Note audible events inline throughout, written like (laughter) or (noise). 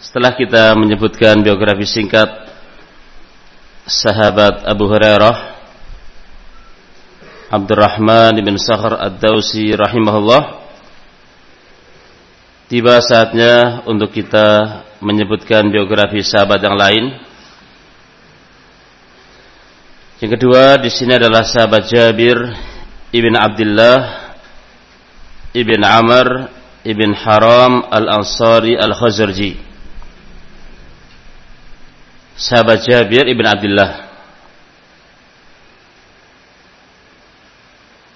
Setelah kita menyebutkan biografi singkat sahabat Abu Hurairah Abdurrahman bin Sakhar Ad-Dausi rahimahullah Tiba saatnya untuk kita menyebutkan biografi sahabat yang lain. Yang kedua di sini adalah sahabat Jabir ibn Abdullah ibn Amr ibn Haram al-Ansari al-Khazarji sahabat Jabir ibn Abdullah.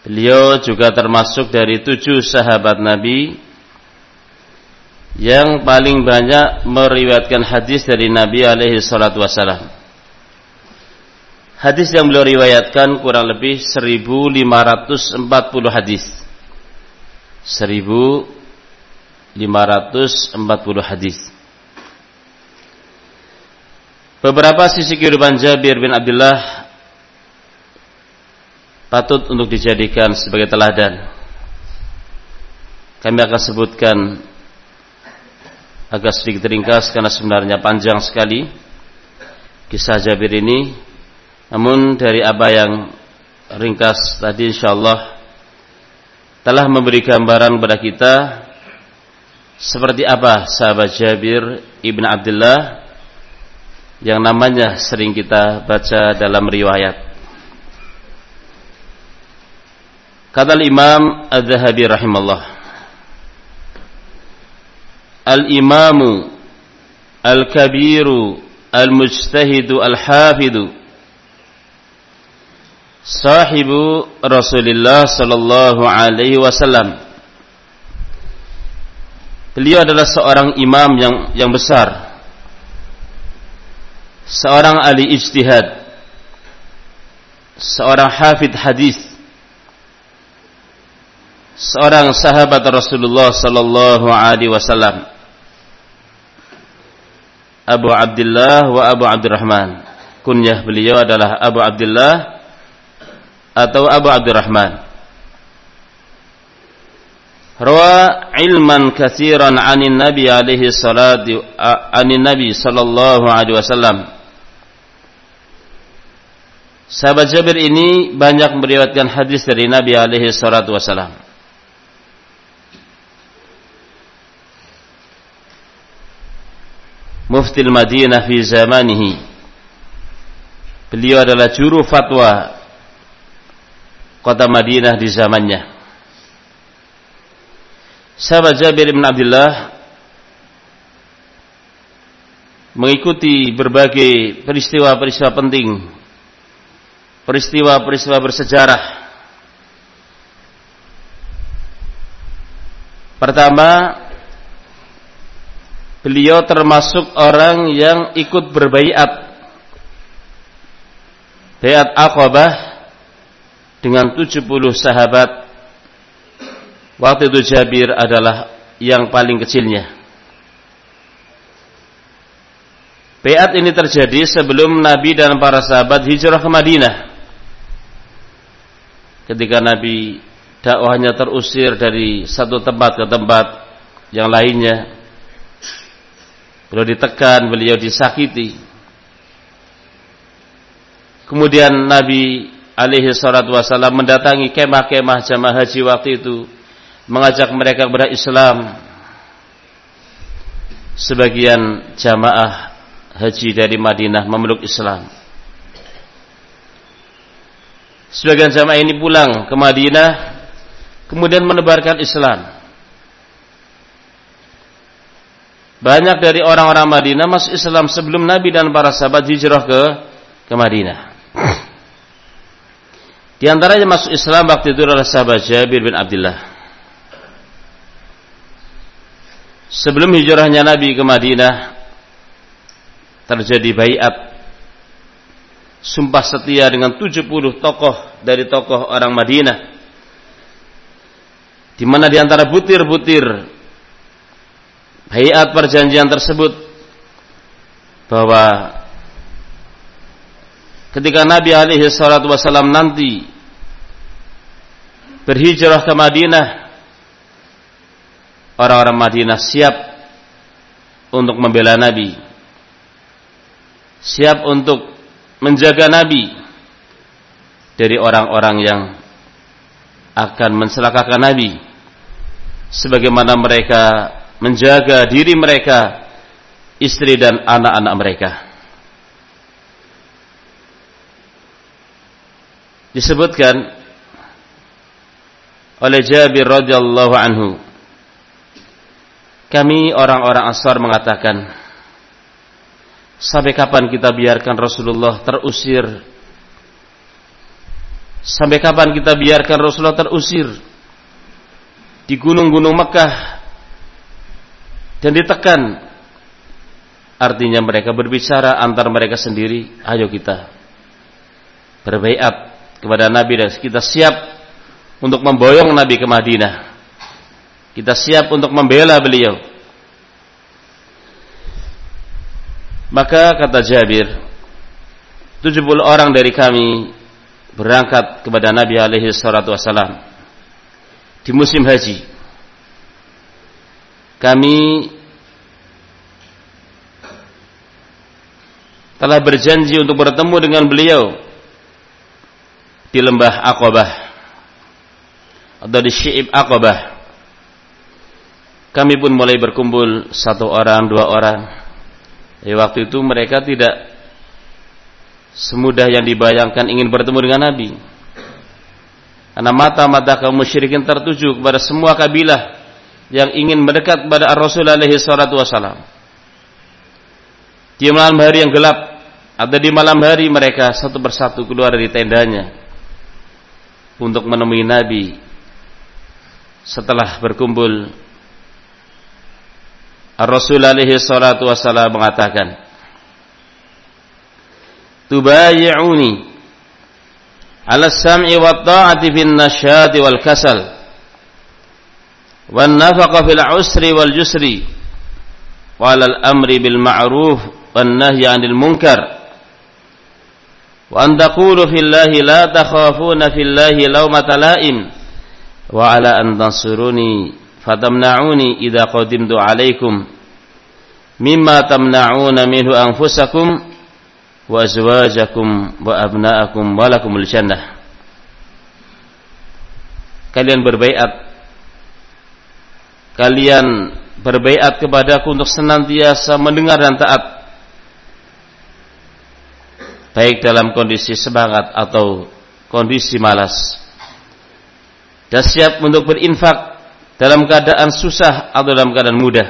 Beliau juga termasuk dari tujuh sahabat Nabi yang paling banyak meriwayatkan hadis dari Nabi alaihi salatu wasalam. Hadis yang beliau riwayatkan kurang lebih 1540 hadis. 1540 hadis. Beberapa sisi kehidupan Jabir bin Abdullah patut untuk dijadikan sebagai teladan. Kami akan sebutkan agak sedikit ringkas karena sebenarnya panjang sekali kisah Jabir ini. Namun dari apa yang ringkas tadi insyaallah telah memberi gambaran kepada kita seperti apa sahabat Jabir ibn Abdullah yang namanya sering kita baca dalam riwayat. Kata Imam Az-Zahabi rahimallah. Al-Imamu Al-Kabiru Al-Mujtahidu Al-Hafidu Sahibu Rasulullah sallallahu alaihi wasallam. Beliau adalah seorang imam yang yang besar seorang ahli ijtihad, seorang hafid hadis, seorang sahabat Rasulullah sallallahu alaihi wasallam. Abu Abdullah wa Abu Abdurrahman. Kunyah beliau adalah Abu Abdullah atau Abu Abdurrahman. Rawa ilman katsiran 'anin Nabi alaihi salatu 'anin Nabi sallallahu alaihi wasallam. Sahabat Jabir ini banyak meriwayatkan hadis dari Nabi alaihi salatu wasallam. Mufti Madinah fi zamanihi. Beliau adalah juru fatwa kota Madinah di zamannya. Sahabat Jabir bin Abdullah mengikuti berbagai peristiwa-peristiwa penting, peristiwa-peristiwa bersejarah. Pertama, beliau termasuk orang yang ikut berbaiat. Bayat Aqabah dengan 70 sahabat Waktu itu Jabir adalah yang paling kecilnya. Beat ini terjadi sebelum Nabi dan para sahabat hijrah ke Madinah. Ketika Nabi dakwahnya terusir dari satu tempat ke tempat yang lainnya. Beliau ditekan, beliau disakiti. Kemudian Nabi alaihi salatu wasallam mendatangi kemah-kemah jamaah haji waktu itu mengajak mereka kepada Islam. Sebagian jamaah haji dari Madinah memeluk Islam. Sebagian jamaah ini pulang ke Madinah kemudian menebarkan Islam. Banyak dari orang-orang Madinah masuk Islam sebelum Nabi dan para sahabat hijrah ke ke Madinah. Di antaranya masuk Islam waktu itu adalah sahabat Jabir bin Abdullah. Sebelum hijrahnya Nabi ke Madinah terjadi bayat sumpah setia dengan 70 tokoh dari tokoh orang Madinah. Di mana di antara butir-butir bayat perjanjian tersebut bahwa ketika Nabi alaihi salatu wasallam nanti berhijrah ke Madinah orang-orang Madinah siap untuk membela Nabi. Siap untuk menjaga Nabi dari orang-orang yang akan mencelakakan Nabi. Sebagaimana mereka menjaga diri mereka istri dan anak-anak mereka. Disebutkan oleh Jabir radhiyallahu anhu kami orang-orang Ansar mengatakan Sampai kapan kita biarkan Rasulullah terusir? Sampai kapan kita biarkan Rasulullah terusir di gunung-gunung Mekah dan ditekan? Artinya mereka berbicara antar mereka sendiri, ayo kita berbaiat kepada Nabi dan kita siap untuk memboyong Nabi ke Madinah. Kita siap untuk membela beliau. Maka kata Jabir, 70 orang dari kami berangkat kepada Nabi alaihi salatu wasalam di musim haji. Kami telah berjanji untuk bertemu dengan beliau di lembah Aqabah atau di Syi'ib Aqabah. Kami pun mulai berkumpul satu orang, dua orang, Ya, waktu itu mereka tidak semudah yang dibayangkan ingin bertemu dengan Nabi. Karena mata-mata kaum musyrikin tertuju kepada semua kabilah yang ingin mendekat kepada Rasul alaihi salatu wasalam. Di malam hari yang gelap atau di malam hari mereka satu persatu keluar dari tendanya untuk menemui Nabi setelah berkumpul Rasul alaihi salatu wasallam mengatakan Tubayi'uni ala sam'i wa ta'ati fin nasyati wal kasal wan nafaqa fil usri wal jusri wa al amri bil ma'ruf wan nahyi 'anil munkar wa an taqulu fillahi la takhafuna fillahi lawmata la'im wa ala an tansuruni fatamna'uni idza qadimtu alaikum mimma tamna'una minhu anfusakum wa azwajakum wa abna'akum wa lakumul jannah kalian berbaiat kalian berbaiat kepadaku untuk senantiasa mendengar dan taat. Baik dalam kondisi semangat atau kondisi malas. Dan siap untuk berinfak dalam keadaan susah atau dalam keadaan mudah.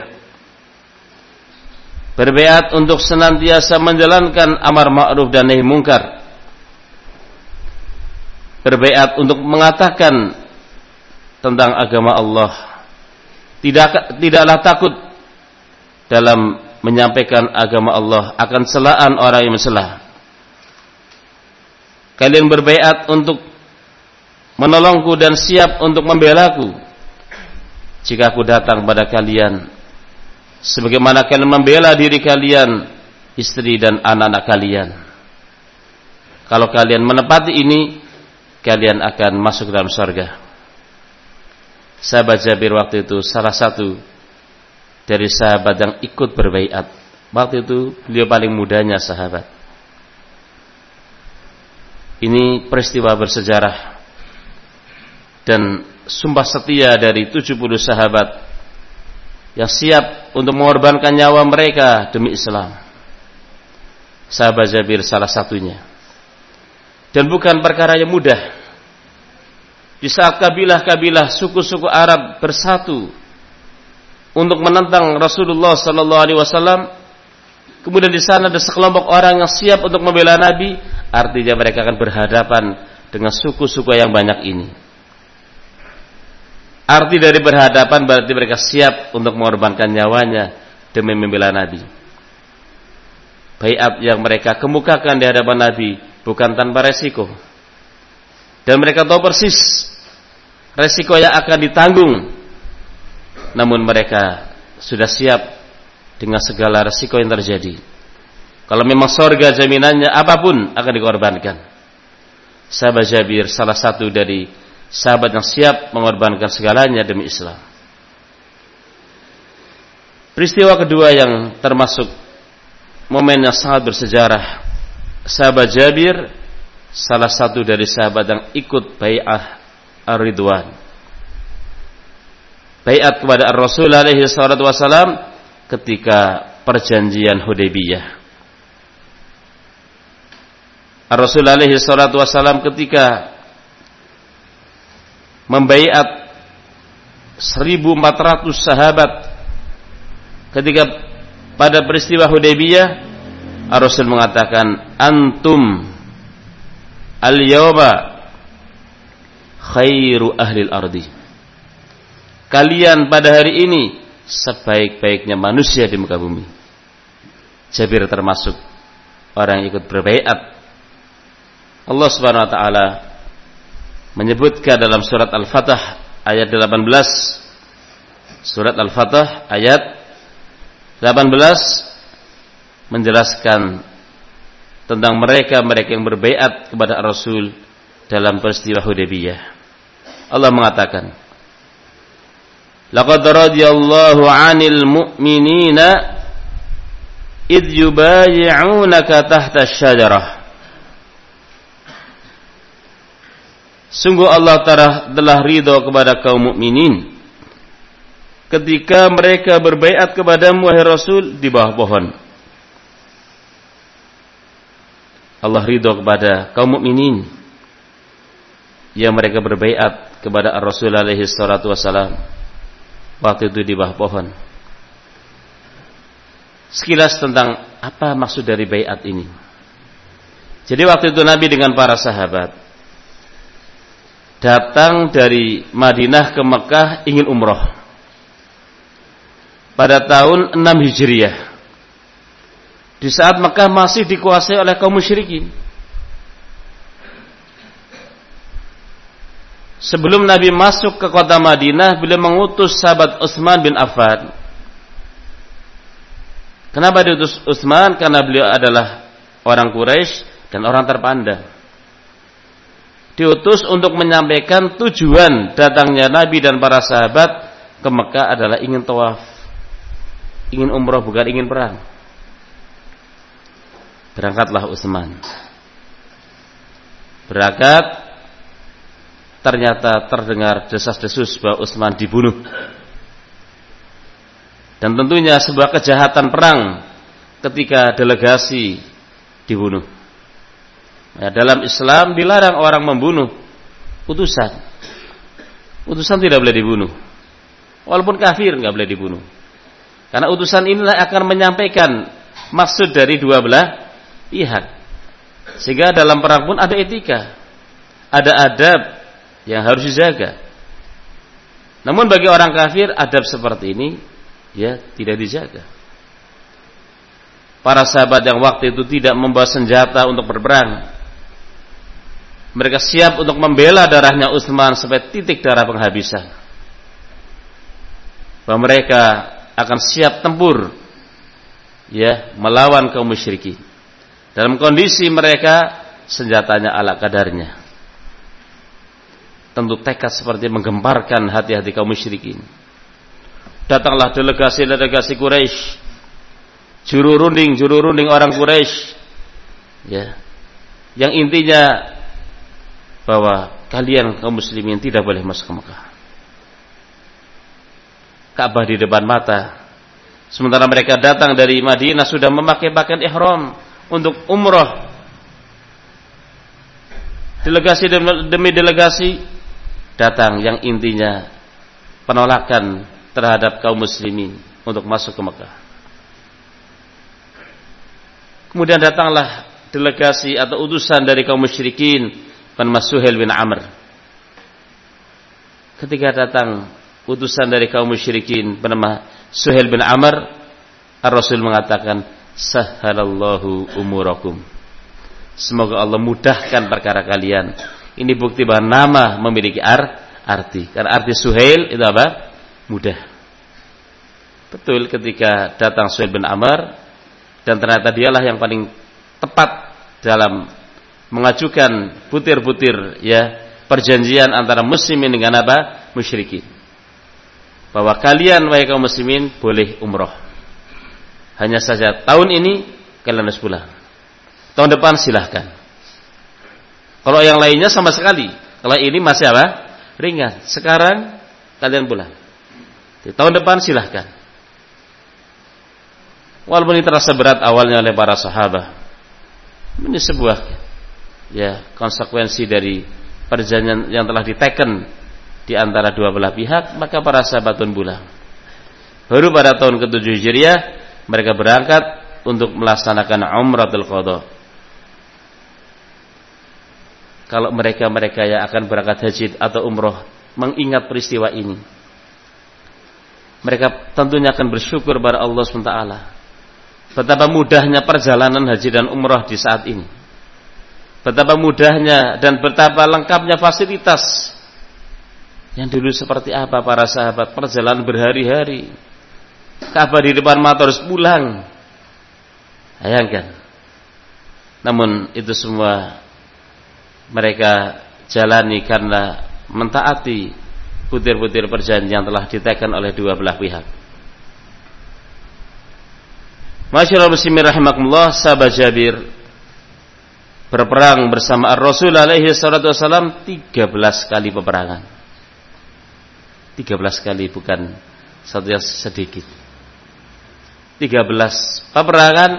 Berbeat untuk senantiasa menjalankan amar ma'ruf dan nahi mungkar. Berbeat untuk mengatakan tentang agama Allah. Tidak tidaklah takut dalam menyampaikan agama Allah akan celaan orang yang mencelah. Kalian berbeat untuk menolongku dan siap untuk membelaku jika aku datang pada kalian sebagaimana kalian membela diri kalian istri dan anak-anak kalian. Kalau kalian menepati ini kalian akan masuk dalam surga sahabat Jabir waktu itu salah satu dari sahabat yang ikut berbaiat. Waktu itu beliau paling mudanya sahabat. Ini peristiwa bersejarah. Dan sumpah setia dari 70 sahabat yang siap untuk mengorbankan nyawa mereka demi Islam. Sahabat Jabir salah satunya. Dan bukan perkara yang mudah. Di saat kabilah-kabilah suku-suku Arab bersatu untuk menentang Rasulullah sallallahu alaihi wasallam, kemudian di sana ada sekelompok orang yang siap untuk membela Nabi, artinya mereka akan berhadapan dengan suku-suku yang banyak ini. Arti dari berhadapan berarti mereka siap untuk mengorbankan nyawanya demi membela Nabi. Bayat yang mereka kemukakan di hadapan Nabi bukan tanpa resiko. Dan mereka tahu persis resiko yang akan ditanggung. Namun mereka sudah siap dengan segala resiko yang terjadi. Kalau memang sorga jaminannya apa pun akan dikorbankan. Sahabat Jabir salah satu dari sahabat yang siap mengorbankan segalanya demi Islam. Peristiwa kedua yang termasuk momen yang sangat bersejarah. Sahabat Jabir salah satu dari sahabat yang ikut bai'ah Ar-Ridwan. Bai'at kepada Ar-Rasul alaihi salatu ketika perjanjian Hudaybiyah. Ar-Rasul alaihi salatu ketika membaiat 1400 sahabat ketika pada peristiwa Hudaybiyah Rasul mengatakan antum al-yawma khairu ahli ardi. Kalian pada hari ini sebaik-baiknya manusia di muka bumi. Jabir termasuk orang yang ikut berbaiat. Allah Subhanahu wa taala menyebutkan dalam surat Al-Fatah ayat 18 surat Al-Fatah ayat 18 menjelaskan tentang mereka-mereka yang berbaiat kepada Rasul dalam peristiwa Hudaybiyah. Allah mengatakan, "Laqad radiyallahu 'anil mu'minina id yubayyi'unaka tahta asy-syajarah." Sungguh Allah telah ridho kepada kaum mukminin ketika mereka berbaiat kepadamu wahai Rasul di bawah pohon. Allah ridho kepada kaum mukminin yang mereka berbaiat kepada Ar-Rasul alaihi salatu wasalam waktu itu di bawah pohon. Sekilas tentang apa maksud dari baiat ini. Jadi waktu itu Nabi dengan para sahabat datang dari Madinah ke Mekah ingin umroh. Pada tahun 6 Hijriah. Di saat Mekah masih dikuasai oleh kaum musyrikin. Sebelum Nabi masuk ke kota Madinah beliau mengutus sahabat Utsman bin Affan. Kenapa diutus Utsman? Karena beliau adalah orang Quraisy dan orang terpandang diutus untuk menyampaikan tujuan datangnya Nabi dan para sahabat ke Mekah adalah ingin tawaf, ingin umroh bukan ingin perang. Berangkatlah Utsman. Berangkat ternyata terdengar desas-desus bahwa Utsman dibunuh. Dan tentunya sebuah kejahatan perang ketika delegasi dibunuh. Ya, dalam Islam dilarang orang membunuh utusan. Utusan tidak boleh dibunuh. Walaupun kafir nggak boleh dibunuh. Karena utusan inilah akan menyampaikan maksud dari dua belah pihak. Sehingga dalam perang pun ada etika. Ada adab yang harus dijaga. Namun bagi orang kafir adab seperti ini ya tidak dijaga. Para sahabat yang waktu itu tidak membawa senjata untuk berperang, mereka siap untuk membela darahnya Utsman sampai titik darah penghabisan. Bahwa mereka akan siap tempur ya melawan kaum musyrikin. Dalam kondisi mereka senjatanya ala kadarnya. Tentu tekad seperti menggemparkan hati-hati kaum musyrikin. Datanglah delegasi-delegasi Quraisy. Juru runding, juru runding orang Quraisy. Ya. Yang intinya bahwa kalian kaum muslimin tidak boleh masuk ke Mekah. Ka'bah di depan mata. Sementara mereka datang dari Madinah sudah memakai pakaian ihram untuk umroh. Delegasi demi delegasi datang yang intinya penolakan terhadap kaum muslimin untuk masuk ke Mekah. Kemudian datanglah delegasi atau utusan dari kaum musyrikin bernama Suhail bin Amr. ketika datang utusan dari kaum musyrikin bernama Suhail bin Amr, Ar-Rasul mengatakan, "Sahalallahu umurakum." Semoga Allah mudahkan perkara kalian. Ini bukti bahwa nama memiliki ar arti. Karena arti Suhail itu apa? Mudah. Betul ketika datang Suhail bin Amr dan ternyata dialah yang paling tepat dalam mengajukan butir-butir ya perjanjian antara muslimin dengan apa? musyrikin bahwa kalian wahai kaum muslimin boleh umroh. Hanya saja tahun ini kalian harus pulang. Tahun depan silahkan. Kalau yang lainnya sama sekali. Kalau ini masih apa? Ringan. Sekarang kalian pulang. Di tahun depan silahkan. Walaupun ini terasa berat awalnya oleh para sahabat. Ini sebuah ya konsekuensi dari perjanjian yang telah diteken di antara dua belah pihak, maka para sahabat pun pulang. Baru pada tahun ke-7 Hijriah mereka berangkat untuk melaksanakan umratul qadha. Kalau mereka-mereka yang akan berangkat haji atau umroh mengingat peristiwa ini, mereka tentunya akan bersyukur kepada Allah SWT. Betapa mudahnya perjalanan haji dan umroh di saat ini. Betapa mudahnya dan betapa lengkapnya fasilitas yang dulu seperti apa para sahabat perjalanan berhari-hari. Kabar di depan mata harus pulang. Bayangkan. Namun itu semua mereka jalani karena mentaati butir-butir perjanjian yang telah ditekan oleh dua belah pihak. Masyaallah muslimin rahimakumullah, sahabat Jabir berperang bersama Rasul alaihi salatu wasallam 13 kali peperangan. 13 kali bukan satu yang sedikit. 13 peperangan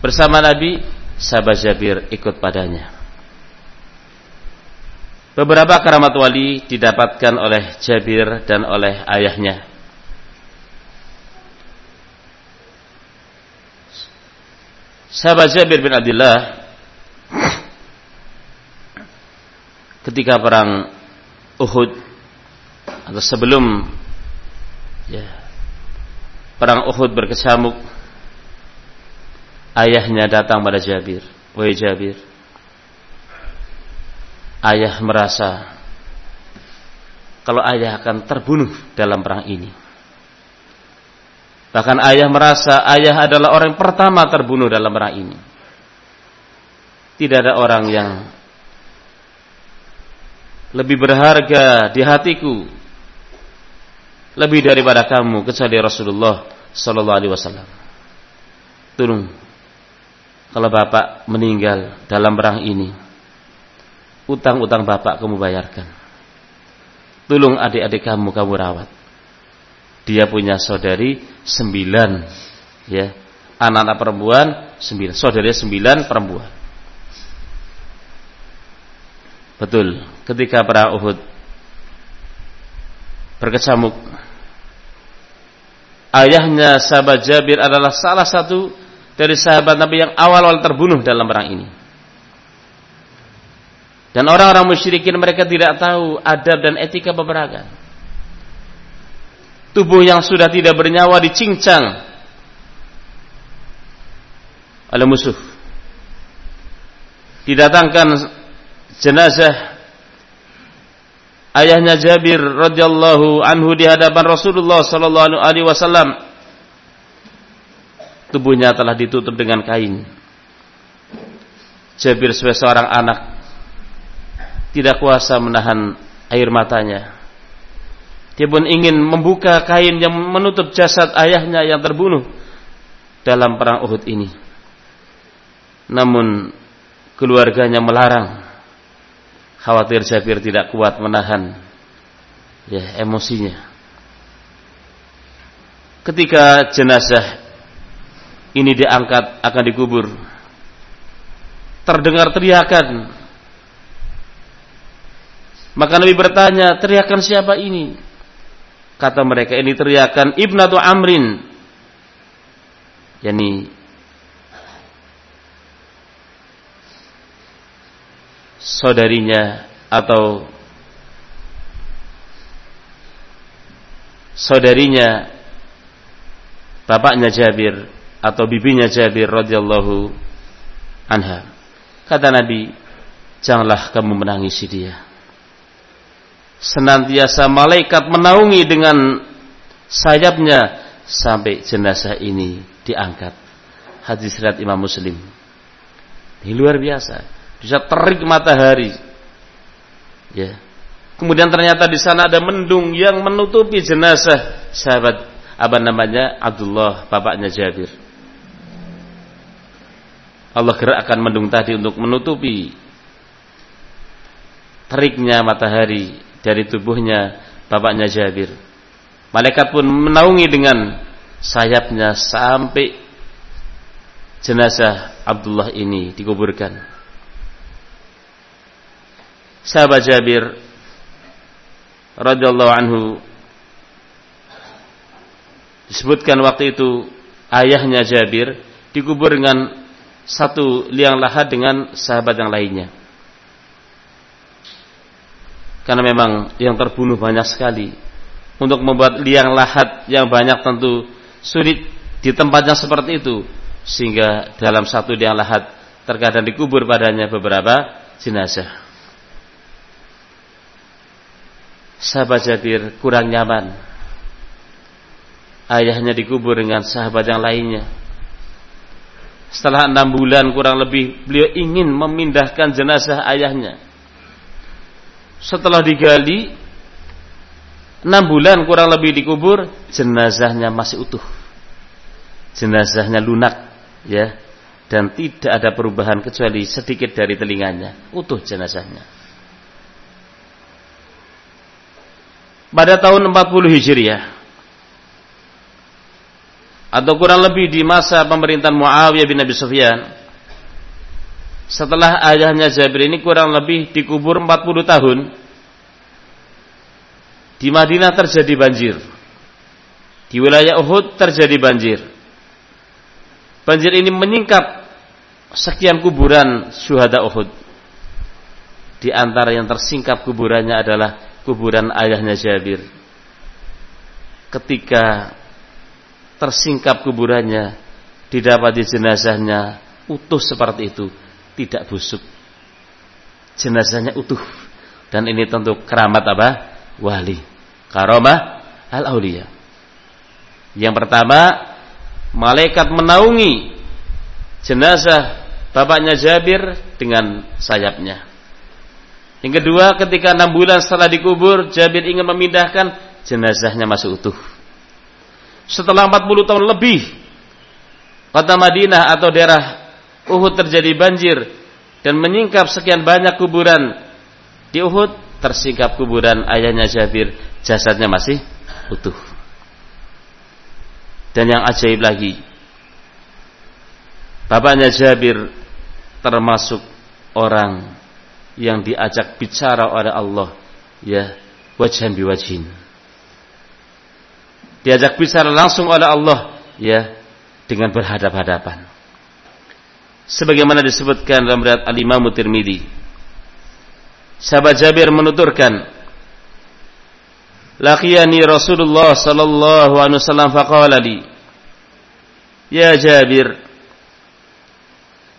bersama Nabi sahabat Jabir ikut padanya. Beberapa keramat wali didapatkan oleh Jabir dan oleh ayahnya. Sahabat Jabir bin Abdullah ketika perang Uhud atau sebelum ya, perang Uhud berkecamuk ayahnya datang pada Jabir. Wahai Jabir ayah merasa kalau ayah akan terbunuh dalam perang ini. Bahkan ayah merasa ayah adalah orang yang pertama terbunuh dalam perang ini. Tidak ada orang yang lebih berharga di hatiku lebih daripada kamu kecuali Rasulullah sallallahu alaihi wasallam. Tolong kalau bapak meninggal dalam perang ini, utang-utang bapak kamu bayarkan. Tolong adik-adik kamu kamu rawat. Dia punya saudari sembilan, ya, anak-anak perempuan sembilan, saudari sembilan perempuan. Betul, ketika perang Uhud berkecamuk. Ayahnya sahabat Jabir adalah salah satu dari sahabat Nabi yang awal-awal terbunuh dalam perang ini. Dan orang-orang musyrikin mereka tidak tahu adab dan etika peperangan. Tubuh yang sudah tidak bernyawa dicincang oleh musuh. Didatangkan jenazah ayahnya Jabir radhiyallahu anhu di hadapan Rasulullah sallallahu alaihi wasallam. Tubuhnya telah ditutup dengan kain. Jabir sebagai seorang anak tidak kuasa menahan air matanya. Dia pun ingin membuka kain yang menutup jasad ayahnya yang terbunuh dalam perang Uhud ini. Namun keluarganya melarang khawatir Jabir tidak kuat menahan ya emosinya. Ketika jenazah ini diangkat akan dikubur, terdengar teriakan. Maka Nabi bertanya, teriakan siapa ini? Kata mereka, ini teriakan Ibnatu Amrin. Yani saudarinya atau saudarinya bapaknya Jabir atau bibinya Jabir radhiyallahu anha. Kata Nabi, janganlah kamu menangisi dia. Senantiasa malaikat menaungi dengan sayapnya sampai jenazah ini diangkat. Hadis riwayat Imam Muslim. Ini luar biasa. Bisa terik matahari. Ya. Kemudian ternyata di sana ada mendung yang menutupi jenazah sahabat apa namanya Abdullah bapaknya Jabir. Allah gerakkan mendung tadi untuk menutupi teriknya matahari dari tubuhnya bapaknya Jabir. Malaikat pun menaungi dengan sayapnya sampai jenazah Abdullah ini dikuburkan. Sahabat Jabir radhiyallahu anhu disebutkan waktu itu ayahnya Jabir dikubur dengan satu liang lahat dengan sahabat yang lainnya. Karena memang yang terbunuh banyak sekali. Untuk membuat liang lahat yang banyak tentu sulit di tempat yang seperti itu. Sehingga dalam satu liang lahat terkadang dikubur padanya beberapa jenazah. Sahabat Jabir kurang nyaman. Ayahnya dikubur dengan sahabat yang lainnya. Setelah enam bulan kurang lebih beliau ingin memindahkan jenazah ayahnya. Setelah digali enam bulan kurang lebih dikubur, jenazahnya masih utuh. Jenazahnya lunak, ya, dan tidak ada perubahan kecuali sedikit dari telinganya, utuh jenazahnya. Pada tahun 40 Hijriah atau kurang lebih di masa pemerintahan Muawiyah bin Abi Sufyan setelah ayahnya Jabir ini kurang lebih dikubur 40 tahun di Madinah terjadi banjir. Di wilayah Uhud terjadi banjir. Banjir ini menyingkap sekian kuburan syuhada Uhud. Di antara yang tersingkap kuburannya adalah kuburan ayahnya Jabir. Ketika tersingkap kuburannya, didapati jenazahnya utuh seperti itu, tidak busuk. Jenazahnya utuh. Dan ini tentu keramat apa? Wali. Karomah al-auliya. Yang pertama, malaikat menaungi jenazah bapaknya Jabir dengan sayapnya. Yang kedua, ketika enam bulan setelah dikubur, Jabir ingin memindahkan jenazahnya masih utuh. Setelah 40 tahun lebih, kota Madinah atau daerah Uhud terjadi banjir dan menyingkap sekian banyak kuburan di Uhud, tersingkap kuburan ayahnya Jabir, jasadnya masih utuh. Dan yang ajaib lagi, bapaknya Jabir termasuk orang yang diajak bicara oleh Allah ya wajhan biwajhin. Diajak bicara langsung oleh Allah ya dengan berhadap-hadapan. Sebagaimana disebutkan dalam riwayat Al-Imam Tirmidzi. Sahabat Jabir menuturkan laqiyani Rasulullah sallallahu alaihi wasallam faqala li ya Jabir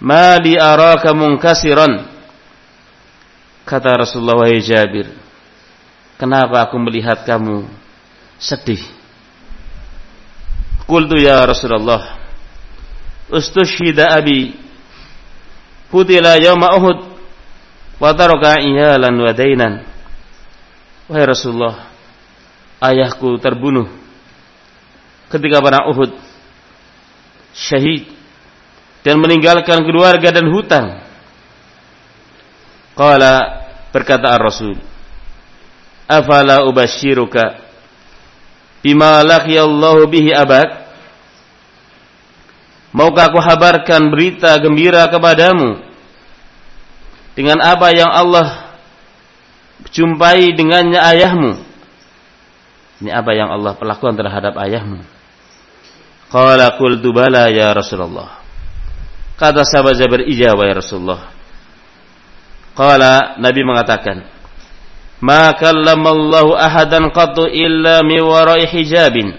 ma li araka munkasiran Kata Rasulullah wahai Jabir, kenapa aku melihat kamu sedih? Qultu ya Rasulullah, ustushhida abi kutila yawma Uhud wa taraka iyalan wa dainan. Wahai Rasulullah, ayahku terbunuh ketika perang Uhud syahid dan meninggalkan keluarga dan hutang. Qala Berkata Ar-Rasul, "Afala ubashiruka bima laqiyallahu bihi abak?" Maukah aku habarkan berita gembira kepadamu dengan apa yang Allah jumpai dengannya ayahmu? Ini apa yang Allah perlakukan terhadap ayahmu? Qala qultu bala ya Rasulullah. Kata sahabat Jabir, "Ijabah ya Rasulullah." Qala Nabi mengatakan, ma kallamallahu ahadan qattu illa mi wara'i hijabin.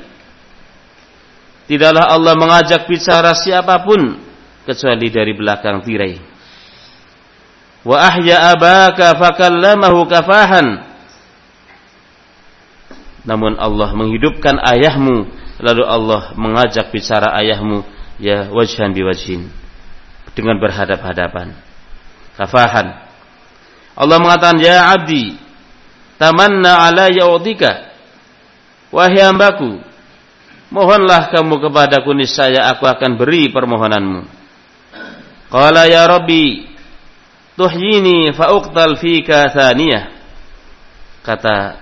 Tidaklah Allah mengajak bicara siapa pun kecuali dari belakang tirai. Wa ahya abaka fakallamahu kafahan. Namun Allah menghidupkan ayahmu lalu Allah mengajak bicara ayahmu ya wajhan biwajhin dengan berhadap-hadapan. Kafahan Allah mengatakan ya abdi tamanna ala yaudika wahai hambaku mohonlah kamu kepadaku niscaya aku akan beri permohonanmu. Qala ya rabbi tuhyini fa uqtal fika thaniyah. Kata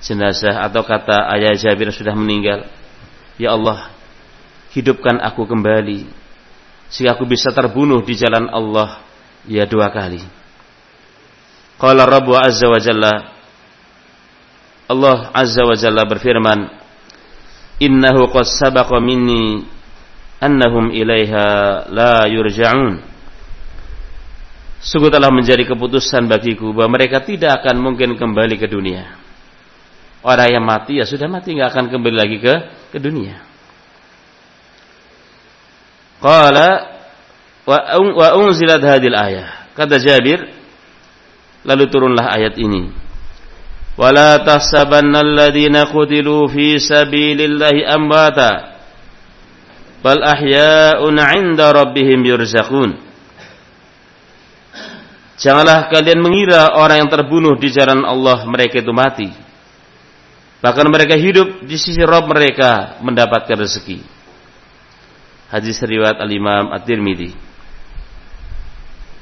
jenazah atau kata ayah Jabir sudah meninggal ya Allah hidupkan aku kembali sehingga aku bisa terbunuh di jalan Allah. Ya dua kali Qala Rabbu Azza wa Jalla Allah Azza wa Jalla berfirman Innahu qad sabaqa minni annahum ilaiha la yurja'un Sungguh telah menjadi keputusan bagiku bahwa mereka tidak akan mungkin kembali ke dunia. Orang yang mati ya sudah mati nggak akan kembali lagi ke ke dunia. Qala wa unzilat hadil ayah. Kata Jabir, Lalu turunlah ayat ini. Wala tahsabanna alladhina qutilu fi sabilillahi amwata bal ahya'un 'inda rabbihim yurzaqun. Janganlah kalian mengira orang yang terbunuh di jalan Allah mereka itu mati. Bahkan mereka hidup di sisi Rabb mereka mendapatkan rezeki. Hadis riwayat Al-Imam At-Tirmidzi.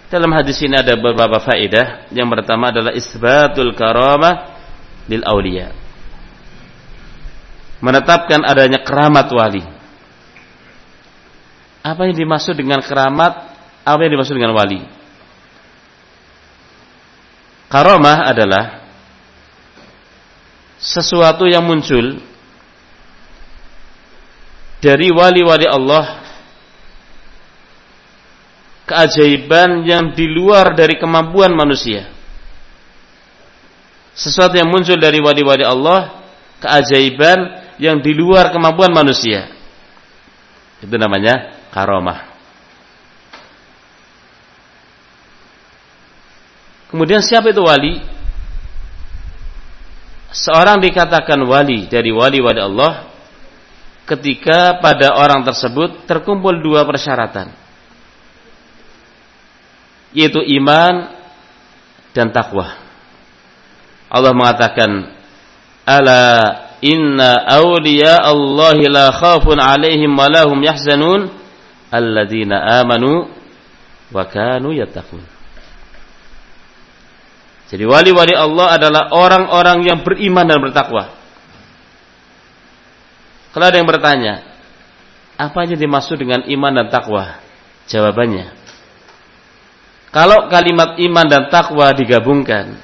Dalam hadis ini ada beberapa faedah. Yang pertama adalah isbatul karamah lil aulia. Menetapkan adanya keramat wali. Apa yang dimaksud dengan keramat? Apa yang dimaksud dengan wali? Karamah adalah sesuatu yang muncul dari wali-wali Allah keajaiban yang di luar dari kemampuan manusia. Sesuatu yang muncul dari wali-wali Allah, keajaiban yang di luar kemampuan manusia. Itu namanya karomah. Kemudian siapa itu wali? Seorang dikatakan wali dari wali-wali Allah ketika pada orang tersebut terkumpul dua persyaratan yaitu iman dan takwa. Allah mengatakan, "Ala inna awliya Allah la khafun 'alaihim wa lahum yahzanun alladzina amanu wa kanu yattaqun." Jadi wali-wali Allah adalah orang-orang yang beriman dan bertakwa. Kalau ada yang bertanya, apa yang dimaksud dengan iman dan takwa? Jawabannya, kalau kalimat iman dan takwa digabungkan,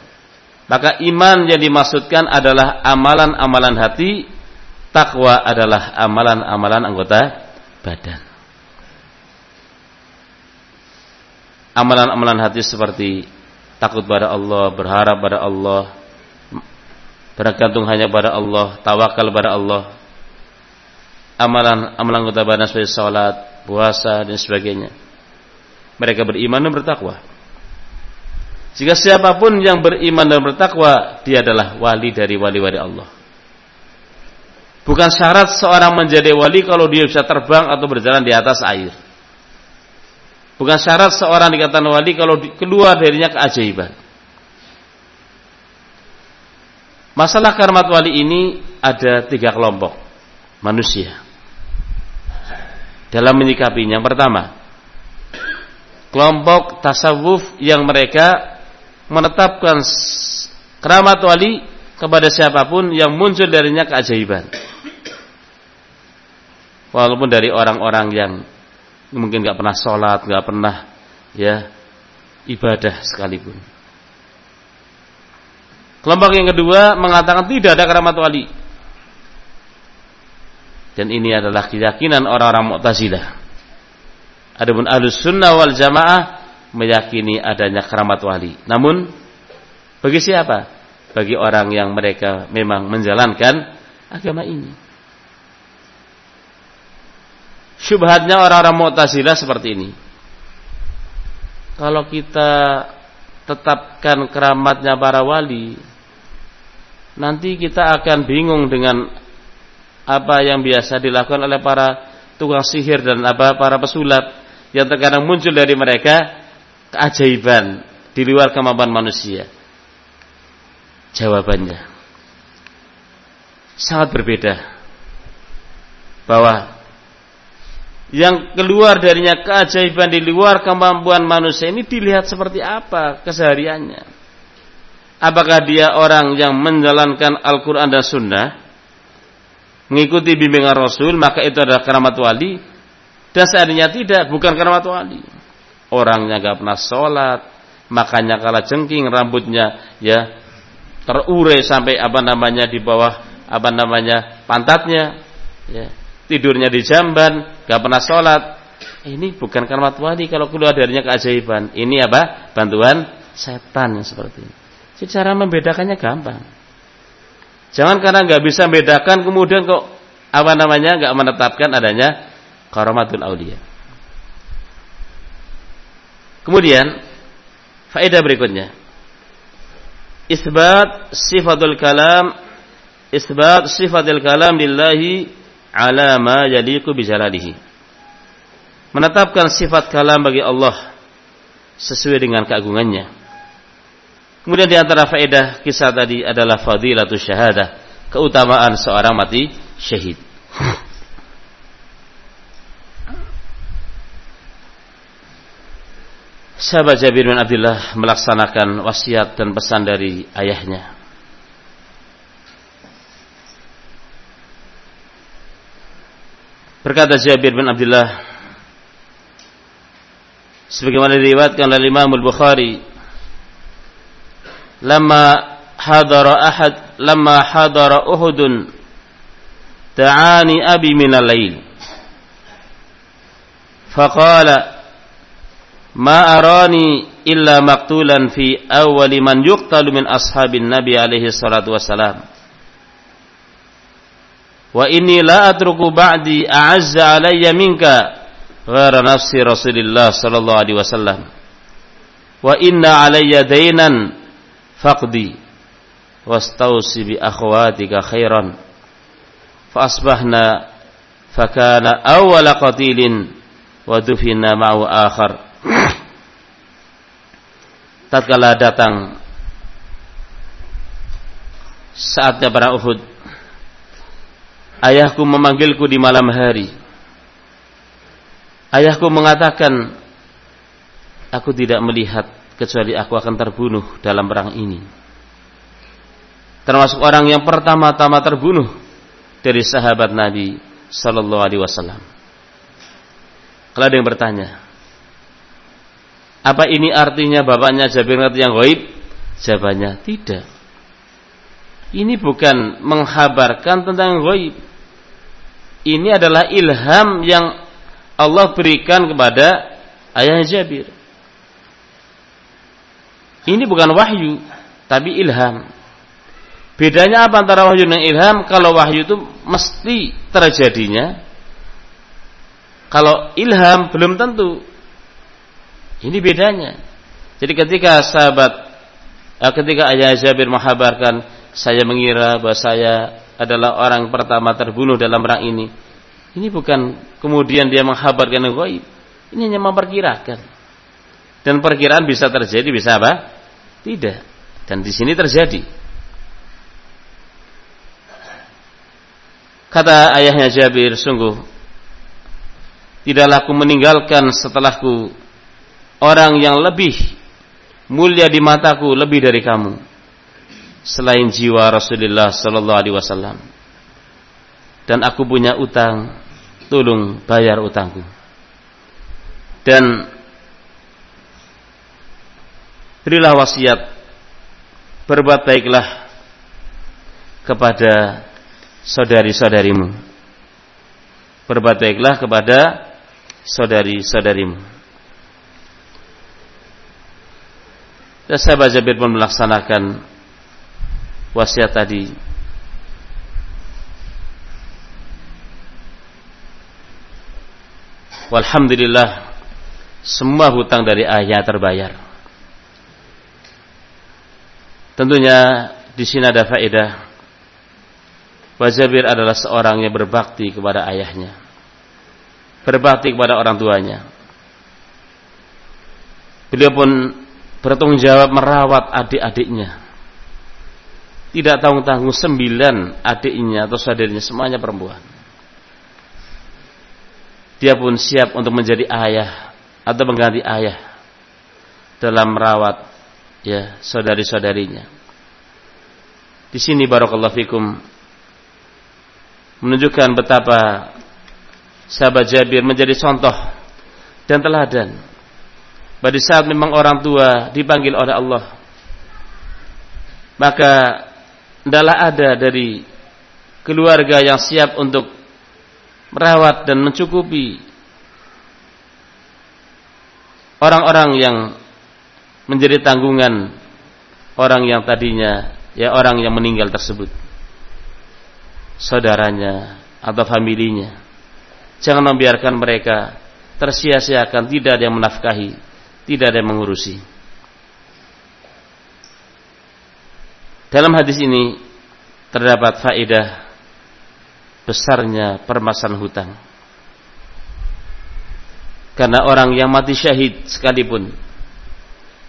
maka iman yang dimaksudkan adalah amalan-amalan hati, takwa adalah amalan-amalan anggota badan. Amalan-amalan hati seperti takut pada Allah, berharap pada Allah, bergantung hanya pada Allah, tawakal pada Allah. Amalan amalan anggota badan seperti salat, puasa dan sebagainya mereka beriman dan bertakwa. Jika siapa pun yang beriman dan bertakwa, dia adalah wali dari wali-wali Allah. Bukan syarat seorang menjadi wali kalau dia bisa terbang atau berjalan di atas air. Bukan syarat seorang dikatakan wali kalau keluar darinya keajaiban. Masalah karamat wali ini ada tiga kelompok manusia. Dalam menyikapinya, yang pertama, kelompok tasawuf yang mereka menetapkan keramat wali kepada siapa pun yang muncul darinya keajaiban. Walaupun dari orang-orang yang mungkin nggak pernah sholat, nggak pernah ya ibadah sekalipun. Kelompok yang kedua mengatakan tidak ada keramat wali. Dan ini adalah keyakinan orang-orang Mu'tazilah. Adapun ahlus sunnah wal jamaah meyakini adanya keramat wali. Namun Bagi siapa? Bagi orang yang mereka memang menjalankan agama ini. Syubhatnya orang-orang Mu'tazilah seperti ini. Kalau kita tetapkan keramatnya para wali, nanti kita akan bingung dengan apa yang biasa dilakukan oleh para tukang sihir dan apa para pesulap yang terkadang muncul dari mereka keajaiban di luar kemampuan manusia. Jawabannya sangat berbeda. Bahwa yang keluar darinya keajaiban di luar kemampuan manusia ini dilihat seperti apa kesehariannya. Apakah dia orang yang menjalankan Al-Quran dan Sunnah mengikuti bimbingan Rasul maka itu adalah keramat wali dan seandainya tidak bukan keramat wali orangnya gak pernah sholat makanya kala jengking rambutnya ya terurai sampai apa namanya di bawah apa namanya pantatnya ya. Tidurnya di jamban gak pernah sholat. Ini bukan keramat wali kalau keluar darinya keajaiban. Ini apa? Bantuan setan yang seperti ini. Secara membedakannya gampang. Jangan karena nggak bisa membedakan kemudian kok apa namanya nggak menetapkan adanya karamatul aulia. Kemudian faedah berikutnya. Isbat sifatul kalam isbat sifatul kalam lillahi ala ma yaliqu bi jalalihi. Menetapkan sifat kalam bagi Allah sesuai dengan keagungannya. Kemudian di antara faedah kisah tadi adalah fadilatus syahadah, keutamaan seorang mati syahid. (laughs) Sahabat Jabir bin Abdullah melaksanakan wasiat dan pesan dari ayahnya. Berkata Jabir bin Abdullah sebagaimana diriwayatkan oleh Imam Al-Bukhari lama hadara ahad lama hadara Uhud taani abi min al-lail faqala ما أراني إلا مقتولا في أول من يقتل من أصحاب النبي عليه الصلاة والسلام وإني لا أترك بعدي أعز علي منك غير نفس رسول الله صلى الله عليه وسلم وإن علي دينا faqdi wastausi bi akhwatika khairan fa asbahna fakana awwala qatilin wa dufina ma'u akhar Tatkala datang saatnya perang Uhud ayahku memanggilku di malam hari ayahku mengatakan aku tidak melihat kecuali aku akan terbunuh dalam perang ini. Termasuk orang yang pertama-tama terbunuh dari sahabat Nabi Sallallahu Alaihi Wasallam. Kalau ada yang bertanya, apa ini artinya bapaknya Jabir ngerti yang gaib? Jawabannya tidak. Ini bukan menghabarkan tentang gaib. Ini adalah ilham yang Allah berikan kepada ayah Jabir. Ini bukan wahyu, tapi ilham. Bedanya apa antara wahyu dan ilham? Kalau wahyu itu mesti terjadinya. Kalau ilham belum tentu. Ini bedanya. Jadi ketika sahabat, eh, ketika ayah Jabir menghabarkan, saya mengira bahwa saya adalah orang pertama terbunuh dalam perang ini. Ini bukan kemudian dia menghabarkan yang gaib. Ini hanya memperkirakan. Dan perkiraan bisa terjadi, bisa apa? Tidak. Dan di sini terjadi. Kata ayahnya Jabir, sungguh tidaklah aku meninggalkan setelahku orang yang lebih mulia di mataku lebih dari kamu selain jiwa Rasulullah sallallahu alaihi wasallam. Dan aku punya utang, tolong bayar utangku. Dan berilah wasiat berbuat baiklah kepada saudari-saudarimu berbuat baiklah kepada saudari-saudarimu Dan sahabat Jabir pun melaksanakan wasiat tadi. Walhamdulillah semua hutang dari ayah terbayar. Tentunya di sini ada faedah. Wajabir adalah seorang yang berbakti kepada ayahnya. Berbakti kepada orang tuanya. Beliau pun bertanggung jawab merawat adik-adiknya. Tidak tanggung-tanggung sembilan adiknya atau saudaranya semuanya perempuan. Dia pun siap untuk menjadi ayah atau mengganti ayah dalam merawat ya saudari-saudarinya. Di sini barakallahu fikum menunjukkan betapa sahabat Jabir menjadi contoh dan teladan. Pada saat memang orang tua dipanggil oleh Allah, maka adalah ada dari keluarga yang siap untuk merawat dan mencukupi orang-orang yang menjadi tanggungan orang yang tadinya ya orang yang meninggal tersebut saudaranya atau familinya. Jangan membiarkan mereka tersia-siakan, tidak ada yang menafkahi, tidak ada yang mengurusi. Dalam hadis ini terdapat faedah besarnya permasalahan hutang. Karena orang yang mati syahid sekalipun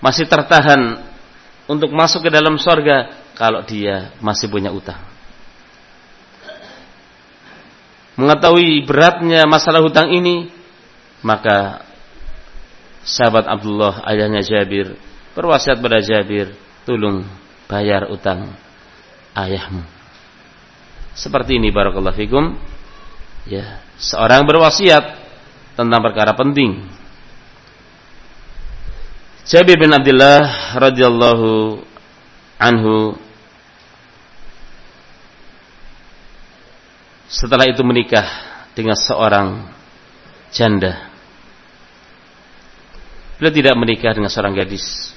masih tertahan untuk masuk ke dalam sorga kalau dia masih punya utang. mengetahui beratnya masalah hutang ini, maka sahabat Abdullah ayahnya Jabir berwasiat pada Jabir, tolong bayar utang ayahmu. Seperti ini barakallahu fikum. Ya, seorang berwasiat tentang perkara penting. Jabir bin Abdullah radhiyallahu anhu setelah itu menikah dengan seorang janda. Beliau tidak menikah dengan seorang gadis.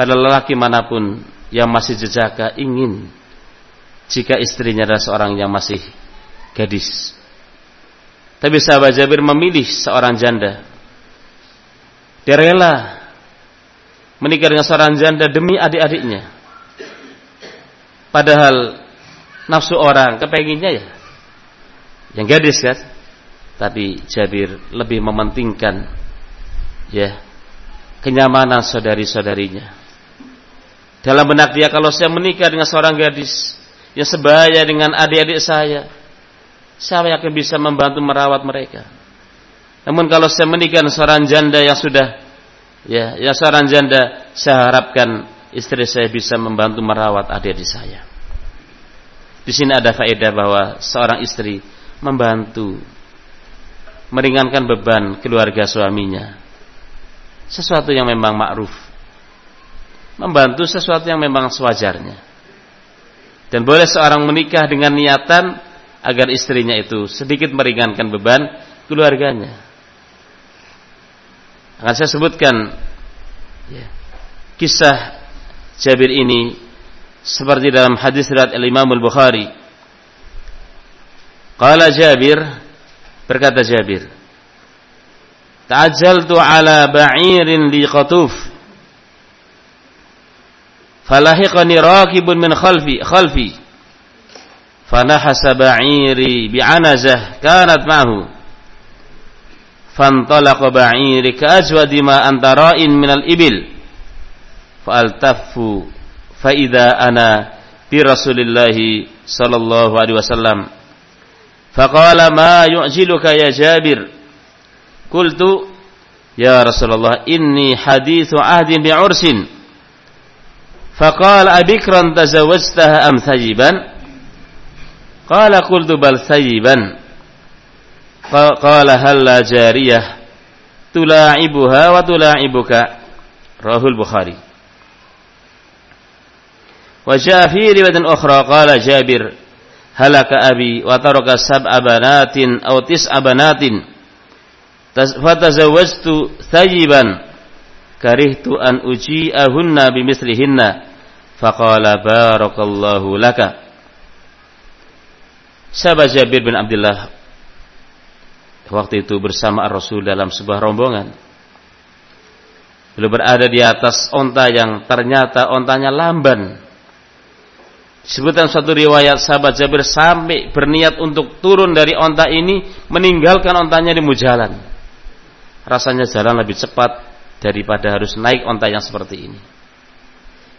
Pada lelaki mana pun yang masih jejaka ingin jika istrinya adalah seorang yang masih gadis. Tapi sahabat Jabir memilih seorang janda. Dia rela menikah dengan seorang janda demi adik-adiknya. Padahal nafsu orang kepenginnya ya yang gadis kan tapi Jabir lebih mementingkan ya. Kenyamanan saudari-saudarinya. Dalam benak dia kalau saya menikah dengan seorang gadis yang sebaya dengan adik-adik saya saya akan bisa membantu merawat mereka. Namun kalau saya menikah dengan seorang janda yang sudah ya yang seorang janda saya harapkan istri saya bisa membantu merawat adik-adik saya. Di sini ada faedah bahwa seorang istri membantu meringankan beban keluarga suaminya. Sesuatu yang memang ma'ruf. Membantu sesuatu yang memang sewajarnya. Dan boleh seorang menikah dengan niatan agar istrinya itu sedikit meringankan beban keluarganya. Akan saya sebutkan ya, kisah Jabir ini seperti dalam hadis riwayat Al-Imam Al-Bukhari. Qala Jabir berkata Jabir, "Ta'ajjaltu ala ba'irin li qatuf." Falahiqani rakibun min khalfi khalfi fanahasa ba'iri bi'anazah kanat ma'hu fantalaqa ba'iri ka'ajwadi ma antara'in min al-ibil fa'altaffu فإذا أنا برسول الله صلى الله عليه وسلم فقال ما يعجلك يا Kultu ya Rasulullah inni hadithu ahdin bi'ursin. Faqala abikran tazawajtaha am thayyiban? Qala kultu bal thayyiban. Qala halla jariyah tula'ibuha wa tula'ibuka. Rahul Bukhari. وجاء في رواية أخرى قال جابر هلك أبي وترك سبع بنات أو تسع بنات fatazawwajtu thayiban. Karihtu an uji'ahunna bimislihinna. Faqala barakallahu laka. Sahabat Jabir bin Abdullah waktu itu bersama Rasul dalam sebuah rombongan. Beliau berada di atas onta yang ternyata ontanya lamban. Sebutan suatu riwayat sahabat Jabir sampai berniat untuk turun dari onta ini meninggalkan ontanya di mujalan. Rasanya jalan lebih cepat daripada harus naik onta yang seperti ini.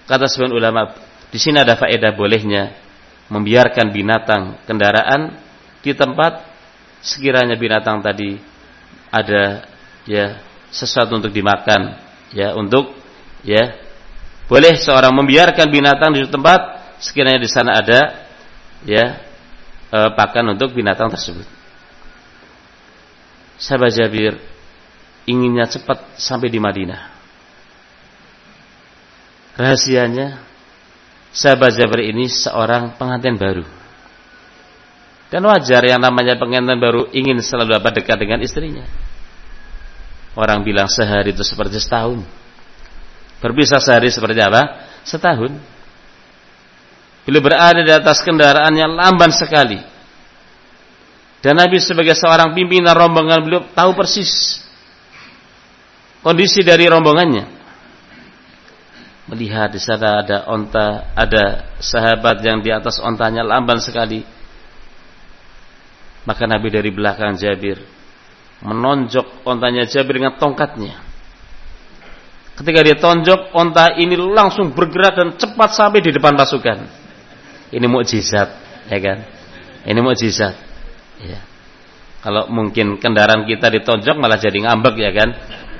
Kata sebagian ulama, di sini ada faedah bolehnya membiarkan binatang kendaraan di tempat sekiranya binatang tadi ada ya sesuatu untuk dimakan ya untuk ya boleh seorang membiarkan binatang di tempat sekiranya di sana ada ya e, pakan untuk binatang tersebut. Sahabat Jabir inginnya cepat sampai di Madinah. Rahasianya sahabat Jabir ini seorang pengantin baru. Dan wajar yang namanya pengantin baru ingin selalu dapat dekat dengan istrinya. Orang bilang sehari itu seperti setahun. Berpisah sehari seperti apa? Setahun. Bila berada di atas kendaraan yang lamban sekali. Dan Nabi sebagai seorang pimpinan rombongan beliau tahu persis kondisi dari rombongannya melihat di sana ada onta, ada sahabat yang di atas ontanya lamban sekali. Maka Nabi dari belakang Jabir menonjok ontanya Jabir dengan tongkatnya. Ketika dia tonjok, onta ini langsung bergerak dan cepat sampai di depan pasukan. Ini mukjizat, ya kan? Ini mukjizat. Ya. Kalau mungkin kendaraan kita ditonjok malah jadi ngambek ya kan?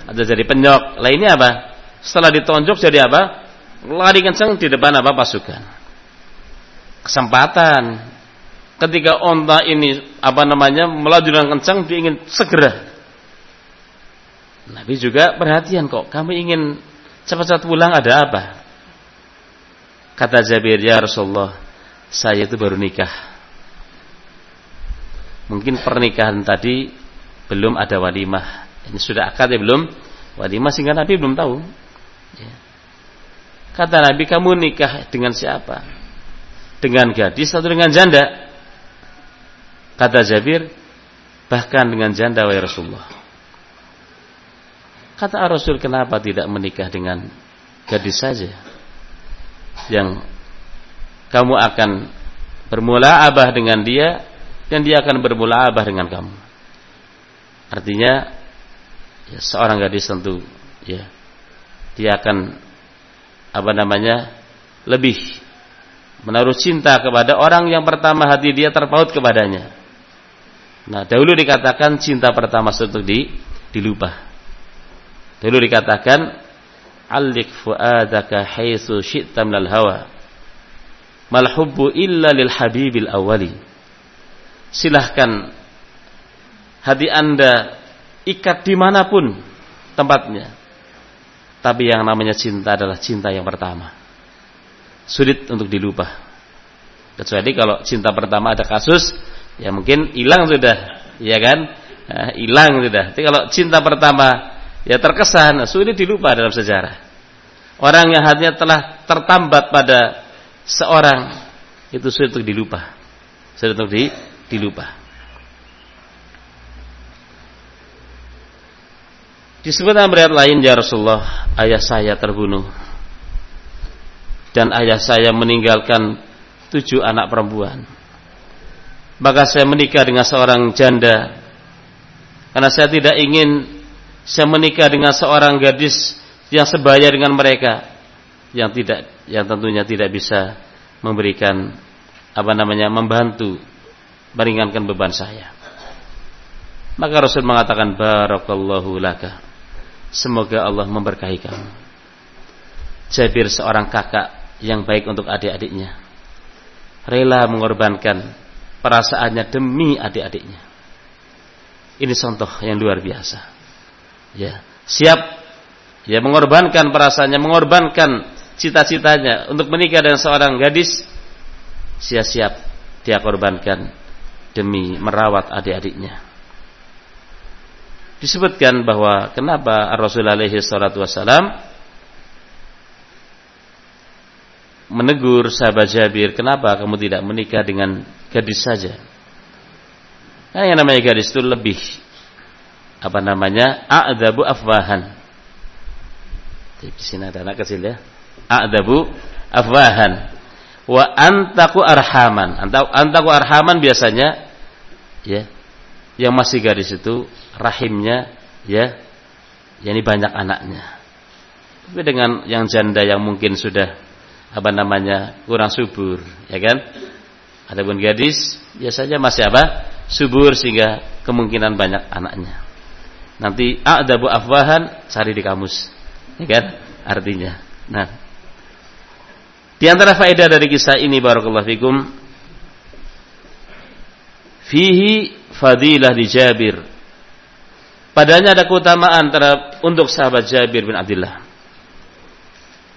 Atau jadi penyok. Lah ini apa? Setelah ditonjok jadi apa? Lari kencang di depan apa pasukan. Kesempatan. Ketika onta ini apa namanya melaju dengan kencang dia ingin segera. Nabi juga perhatian kok. Kamu ingin cepat-cepat pulang ada apa? Kata Jabir ya Rasulullah, saya itu baru nikah. Mungkin pernikahan tadi belum ada walimah. Ini sudah akad ya belum? Walimah sehingga Nabi belum tahu. Ya. Kata Nabi, kamu nikah dengan siapa? Dengan gadis atau dengan janda? Kata Jabir, bahkan dengan janda wa Rasulullah. Kata Rasul, kenapa tidak menikah dengan gadis saja? Yang kamu akan bermula abah dengan dia dan dia akan bermula abah dengan kamu. Artinya ya, seorang gadis tentu ya dia akan apa namanya lebih menaruh cinta kepada orang yang pertama hati dia terpaut kepadanya. Nah, dahulu dikatakan cinta pertama untuk di dilupa. Dahulu dikatakan alik fuadaka haitsu syi'ta minal hawa. Mal illa lil habibil awali. Silahkan hati Anda ikat di mana pun tempatnya. Tapi yang namanya cinta adalah cinta yang pertama. Sulit untuk dilupa. Kecuali kalau cinta pertama ada kasus, ya mungkin hilang sudah, ya kan? Nah, hilang sudah. Tapi kalau cinta pertama ya terkesan, sulit dilupa dalam sejarah. Orang yang hatinya telah tertambat pada seorang itu sulit untuk dilupa. Sulit untuk di, dilupa. Disebut dalam riwayat lain ya Rasulullah, ayah saya terbunuh dan ayah saya meninggalkan tujuh anak perempuan. Maka saya menikah dengan seorang janda karena saya tidak ingin saya menikah dengan seorang gadis yang sebaya dengan mereka yang tidak yang tentunya tidak bisa memberikan apa namanya membantu meringankan beban saya. Maka Rasul mengatakan barakallahu laka Semoga Allah memberkahi kamu. Jabir seorang kakak yang baik untuk adik-adiknya. Rela mengorbankan perasaannya demi adik-adiknya. Ini contoh yang luar biasa. Ya, siap ya mengorbankan perasaannya, mengorbankan cita-citanya untuk menikah dengan seorang gadis. Siap-siap dia korbankan demi merawat adik-adiknya. Disebutkan bahwa kenapa Rasulullah alaihi salatu wasalam menegur sahabat Jabir, kenapa kamu tidak menikah dengan gadis saja? Nah, yang namanya gadis itu lebih apa namanya? a'dabu afwahan. Di sini ada anak kecil ya. A'dabu afwahan. Wa antaku arhaman. Antaku arhaman biasanya ya yang masih gadis itu rahimnya ya ini banyak anaknya. Tapi dengan yang janda yang mungkin sudah apa namanya kurang subur, ya kan? Adapun gadis biasanya masih apa? Subur sehingga kemungkinan banyak anaknya. Nanti a'dabu afwahan cari di kamus. Ya kan? Artinya. Nah. Di antara faedah dari kisah ini barakallahu fikum fihi fadilah di Jabir. Padanya ada keutamaan terhadap untuk sahabat Jabir bin Abdullah.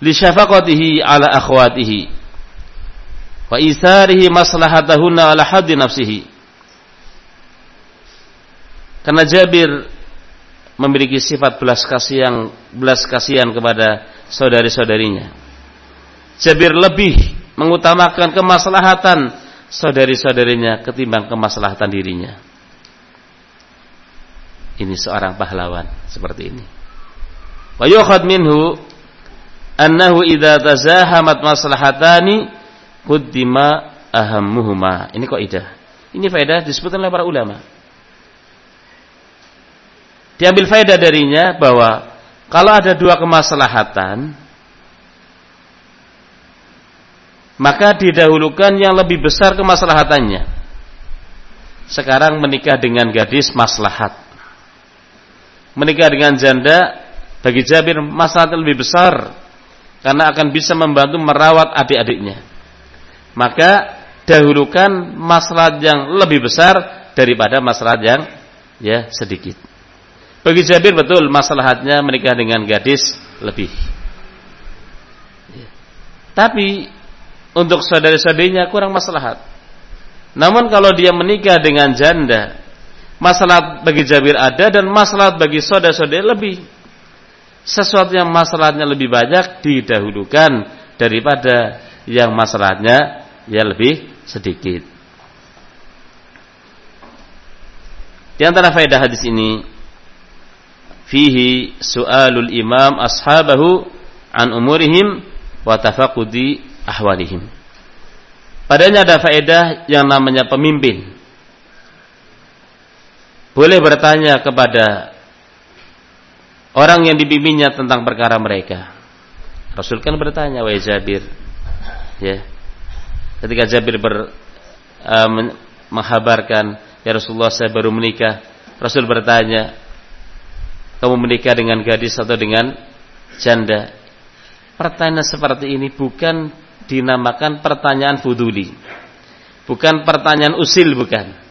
Li syafaqatihi ala akhwatihi wa isarihi maslahatahunna ala haddi nafsihi. Karena Jabir memiliki sifat belas kasihan belas kasihan kepada saudari-saudarinya. Jabir lebih mengutamakan kemaslahatan saudari-saudarinya ketimbang kemaslahatan dirinya. Ini seorang pahlawan seperti ini. Wa yukhad minhu annahu idza tazahamat maslahatani quddima ahammuhuma. Ini kaidah. Ini faedah disebutkan oleh para ulama. Diambil faedah darinya bahwa kalau ada dua kemaslahatan maka didahulukan yang lebih besar kemaslahatannya. Sekarang menikah dengan gadis maslahat menikah dengan janda bagi Jabir masalah lebih besar karena akan bisa membantu merawat adik-adiknya. Maka dahulukan masalah yang lebih besar daripada masalah yang ya sedikit. Bagi Jabir betul masalahnya menikah dengan gadis lebih. Ya. Tapi untuk saudari-saudarinya kurang maslahat. Namun kalau dia menikah dengan janda Masalah bagi Jabir ada dan masalah bagi saudara-saudara lebih. Sesuatu yang masalahnya lebih banyak didahulukan daripada yang masalahnya ya lebih sedikit. Di antara faedah hadis ini fihi su'alul imam ashabahu an umurihim wa tafaqudi ahwalihim. Padanya ada faedah yang namanya pemimpin boleh bertanya kepada orang yang dibimbingnya tentang perkara mereka. Rasul kan bertanya, wahai Jabir, ya. Ketika Jabir ber, uh, menghabarkan, ya Rasulullah saya baru menikah. Rasul bertanya, kamu menikah dengan gadis atau dengan janda? Pertanyaan seperti ini bukan dinamakan pertanyaan fuduli. Bukan pertanyaan usil, bukan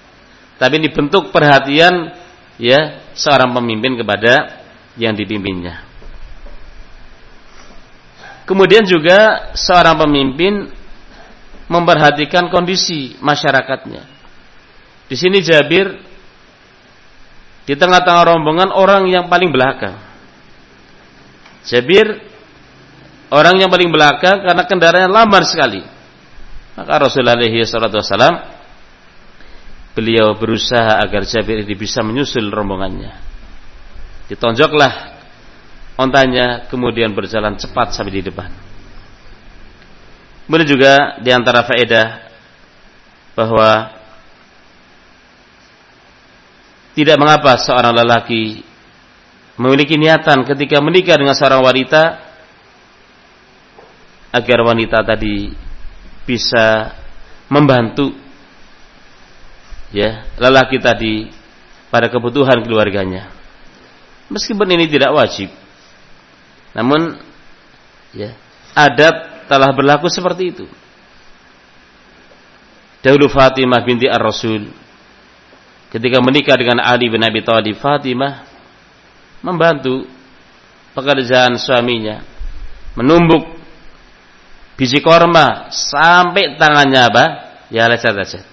tapi ini bentuk perhatian ya seorang pemimpin kepada yang dipimpinnya. Kemudian juga seorang pemimpin memperhatikan kondisi masyarakatnya. Di sini Jabir di tengah-tengah rombongan orang yang paling belakang. Jabir orang yang paling belakang karena kendaraannya lambat sekali. Maka Rasulullah SAW beliau berusaha agar Jabir ini bisa menyusul rombongannya. Ditonjoklah ontanya, kemudian berjalan cepat sampai di depan. Kemudian juga di antara faedah bahwa tidak mengapa seorang lelaki memiliki niatan ketika menikah dengan seorang wanita agar wanita tadi bisa membantu ya lelaki tadi pada kebutuhan keluarganya. Meskipun ini tidak wajib. Namun ya, adat telah berlaku seperti itu. Dahulu Fatimah binti Ar-Rasul ketika menikah dengan Ali bin Abi Thalib, Fatimah membantu pekerjaan suaminya menumbuk biji korma sampai tangannya apa? Ya lecet-lecet.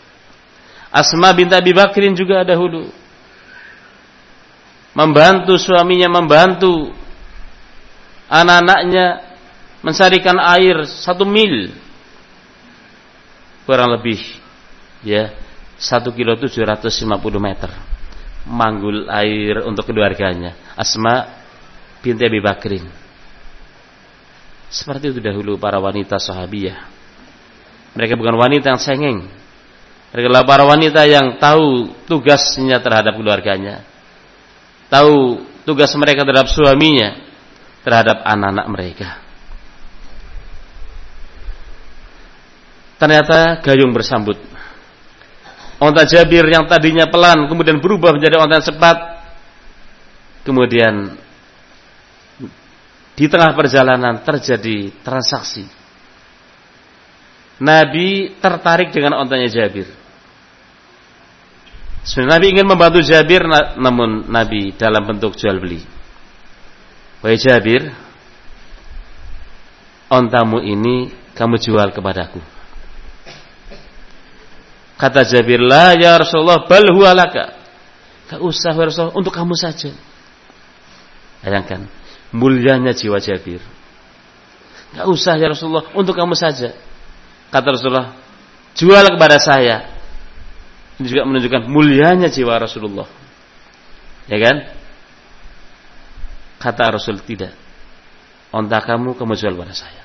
Asma binti Abi Bakrin juga dahulu. membantu suaminya, membantu anak-anaknya mencarikan air satu mil kurang lebih ya satu kilo tujuh ratus lima puluh meter manggul air untuk keluarganya Asma binti Abi Bakrin seperti itu dahulu para wanita sahabiyah. Mereka bukan wanita yang sengeng. Mereka adalah para wanita yang tahu tugasnya terhadap keluarganya. Tahu tugas mereka terhadap suaminya terhadap anak-anak mereka. Ternyata gayung bersambut. Onta Jabir yang tadinya pelan kemudian berubah menjadi onta cepat. Kemudian di tengah perjalanan terjadi transaksi. Nabi tertarik dengan ontanya Jabir. Sebenarnya Nabi ingin membantu Jabir namun Nabi dalam bentuk jual beli. Wahai Jabir, ontamu ini kamu jual kepadaku. Kata Jabir, "La ya Rasulullah, bal huwa laka." Gak usah ya Rasulullah, untuk kamu saja. Bayangkan, mulianya jiwa Jabir. Gak usah ya Rasulullah, untuk kamu saja. Kata Rasulullah, jual kepada saya. Ini juga menunjukkan mulianya jiwa Rasulullah. Ya kan? Kata Rasul tidak. Onta kamu kamu jual kepada saya.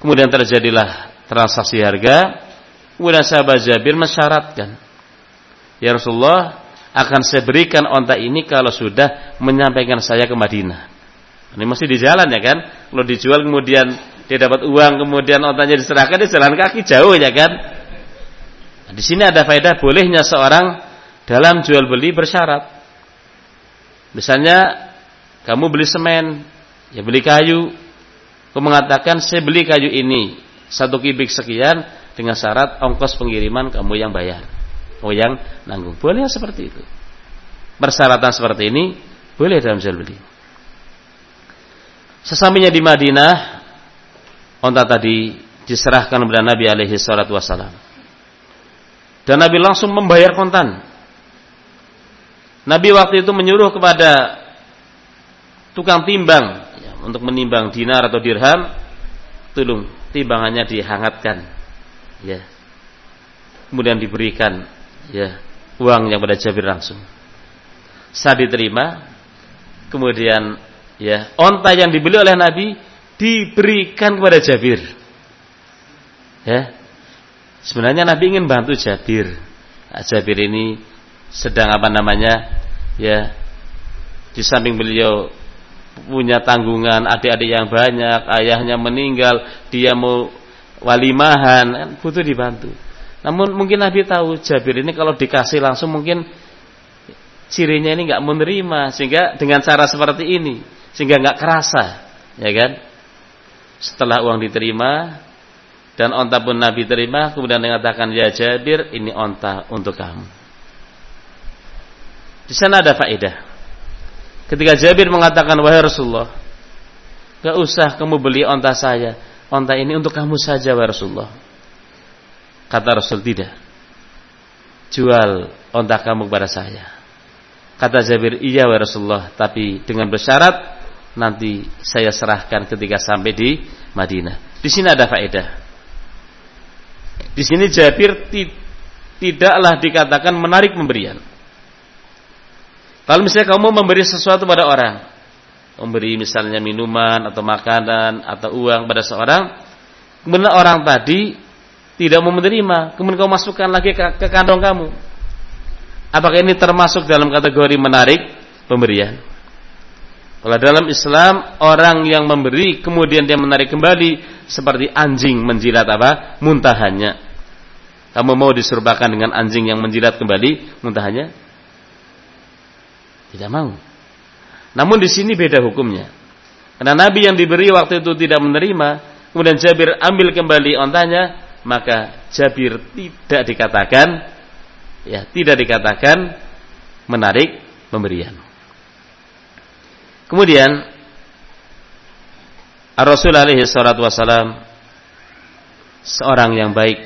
Kemudian terjadilah transaksi harga Kemudian sahabat Jabir mensyaratkan, Ya Rasulullah, akan saya berikan onta ini kalau sudah menyampaikan saya ke Madinah. Ini masih di jalan ya kan? Kalau dijual kemudian dia dapat uang, kemudian ontanya diserahkan, dia jalan kaki jauh ya kan? Nah, di sini ada faedah bolehnya seorang dalam jual beli bersyarat. Misalnya kamu beli semen, ya beli kayu, kamu mengatakan saya beli kayu ini satu kubik sekian, dengan syarat ongkos pengiriman kamu yang bayar, kamu yang nanggung. Boleh seperti itu. Persyaratan seperti ini boleh dalam jual beli. Sesampainya di Madinah, onta tadi diserahkan kepada Nabi alaihi salatu wasalam. Dan Nabi langsung membayar kontan. Nabi waktu itu menyuruh kepada tukang timbang ya, untuk menimbang dinar atau dirham, tolong timbangannya dihangatkan ya kemudian diberikan ya uang yang pada Jabir langsung. Saat diterima kemudian ya onta yang dibeli oleh Nabi diberikan kepada Jabir. Ya sebenarnya Nabi ingin bantu Jabir. Nah, Jabir ini sedang apa namanya ya di samping beliau punya tanggungan adik-adik yang banyak ayahnya meninggal dia mau walimahan kan butuh dibantu. Namun mungkin Nabi tahu Jabir ini kalau dikasih langsung mungkin cirinya ini nggak menerima sehingga dengan cara seperti ini sehingga nggak kerasa, ya kan? Setelah uang diterima dan onta pun Nabi terima kemudian mengatakan ya Jabir ini onta untuk kamu. Di sana ada faedah. Ketika Jabir mengatakan wahai Rasulullah, gak usah kamu beli onta saya, onta ini untuk kamu saja wa Rasulullah. Kata Rasul tidak. Jual onta kamu kepada saya. Kata Jabir, iya wa Rasulullah. Tapi dengan bersyarat nanti saya serahkan ketika sampai di Madinah. Di sini ada faedah. Di sini Jabir tidaklah dikatakan menarik pemberian. Kalau misalnya kamu memberi sesuatu pada orang, memberi misalnya minuman atau makanan atau uang pada seorang, kemudian orang tadi tidak mau menerima, kemudian kau masukkan lagi ke, ke kantong kamu. Apakah ini termasuk dalam kategori menarik pemberian? Kalau dalam Islam orang yang memberi kemudian dia menarik kembali seperti anjing menjilat apa? muntahannya. Kamu mau diserbakan dengan anjing yang menjilat kembali muntahannya? Tidak mau. Namun di sini beda hukumnya. Karena Nabi yang diberi waktu itu tidak menerima, kemudian Jabir ambil kembali ontanya, maka Jabir tidak dikatakan ya, tidak dikatakan menarik pemberian. Kemudian Rasul alaihi salatu wasalam seorang yang baik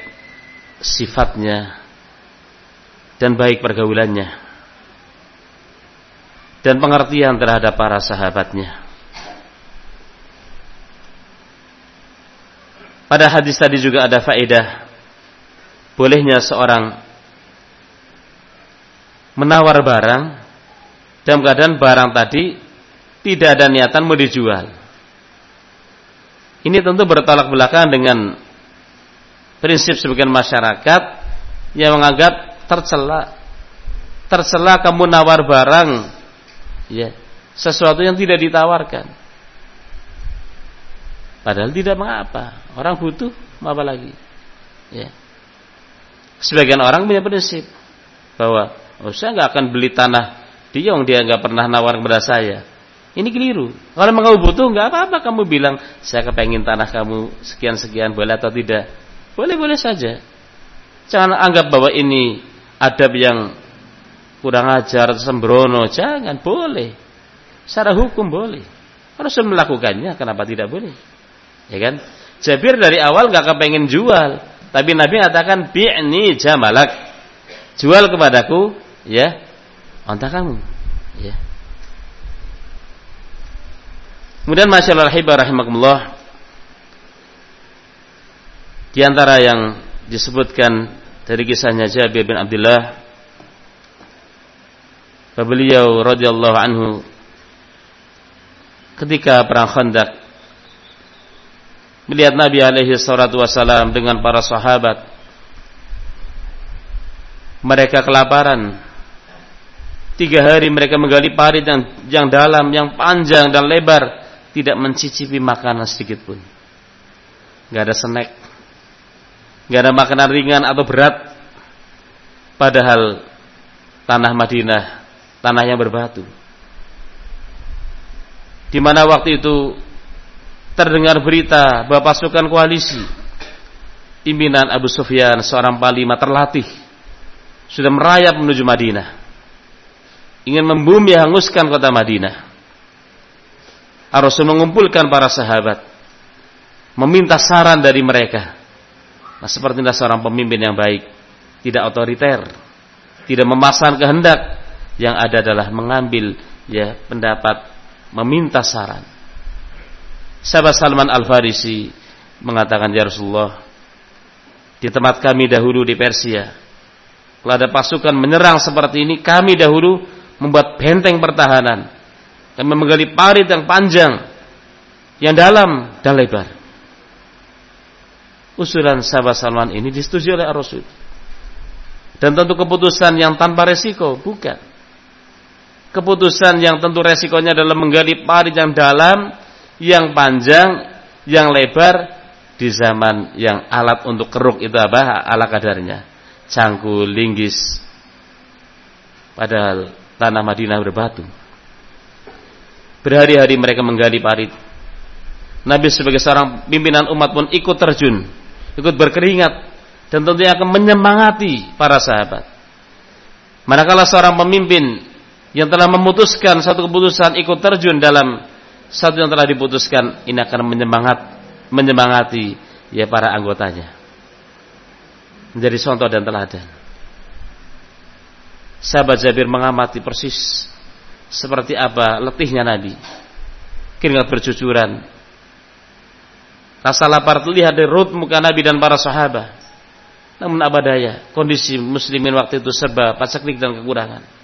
sifatnya dan baik pergaulannya dan pengertian terhadap para sahabatnya. Pada hadis tadi juga ada faedah bolehnya seorang menawar barang dalam keadaan barang tadi tidak ada niatan mau dijual. Ini tentu bertolak belakang dengan prinsip sebagian masyarakat yang menganggap tercela tercela kamu nawar barang ya sesuatu yang tidak ditawarkan padahal tidak mengapa. Orang butuh apa lagi? Ya. Sebagian orang punya prinsip bahwa oh saya nggak akan beli tanah dia yang dia nggak pernah nawar kepada saya. Ini keliru. Kalau kamu butuh nggak apa-apa. Kamu bilang saya kepengen tanah kamu sekian sekian boleh atau tidak? Boleh boleh saja. Jangan anggap bahwa ini adab yang kurang ajar, sembrono, jangan boleh. Secara hukum boleh. Harus melakukannya, kenapa tidak boleh? Ya kan? Jabir dari awal nggak kepengen jual, tapi Nabi mengatakan bi'ni jamalak. Jual kepadaku, ya, onta kamu. Ya. Kemudian masyaallah rahimakumullah di antara yang disebutkan dari kisahnya Jabir bin Abdullah beliau radhiyallahu anhu ketika perang Khandaq melihat Nabi alaihi salatu wasalam dengan para sahabat. Mereka kelaparan. Tiga hari mereka menggali parit yang, yang dalam yang panjang dan lebar. Tidak mencicipi makanan sedikit pun. Nggak ada snack. Nggak ada makanan ringan atau berat. Padahal tanah Madinah tanah yang berbatu. Di mana waktu itu terdengar berita bahwa pasukan koalisi pimpinan Abu Sufyan seorang panglima terlatih sudah merayap menuju Madinah. Ingin membumi hanguskan kota Madinah. Rasul mengumpulkan para sahabat meminta saran dari mereka. Nah, seperti seorang pemimpin yang baik, tidak otoriter, tidak memasang kehendak, yang ada adalah mengambil ya pendapat meminta saran. Sahabat Salman Al-Farisi mengatakan ya Rasulullah di tempat kami dahulu di Persia kalau ada pasukan menyerang seperti ini kami dahulu membuat benteng pertahanan dan menggali parit yang panjang yang dalam dan lebar. Usulan sahabat Salman ini disetujui oleh Rasul. Dan tentu keputusan yang tanpa resiko, bukan keputusan yang tentu resikonya adalah menggali parit yang dalam, yang panjang, yang lebar di zaman yang alat untuk keruk itu apa? Ala kadarnya. Cangkul, linggis. Padahal tanah Madinah berbatu. Berhari-hari mereka menggali parit. Nabi sebagai seorang pimpinan umat pun ikut terjun, ikut berkeringat dan tentunya akan menyemangati para sahabat. Manakala seorang pemimpin yang telah memutuskan satu keputusan ikut terjun dalam satu yang telah diputuskan ini akan menyemangat menyemangati ya para anggotanya. Menjadi contoh dan teladan. Sahabat Jabir mengamati persis seperti apa letihnya Nabi. Keringat bercucuran. Rasa lapar terlihat dari rut muka Nabi dan para sahabat. Namun abadaya kondisi muslimin waktu itu serba paceklik dan kekurangan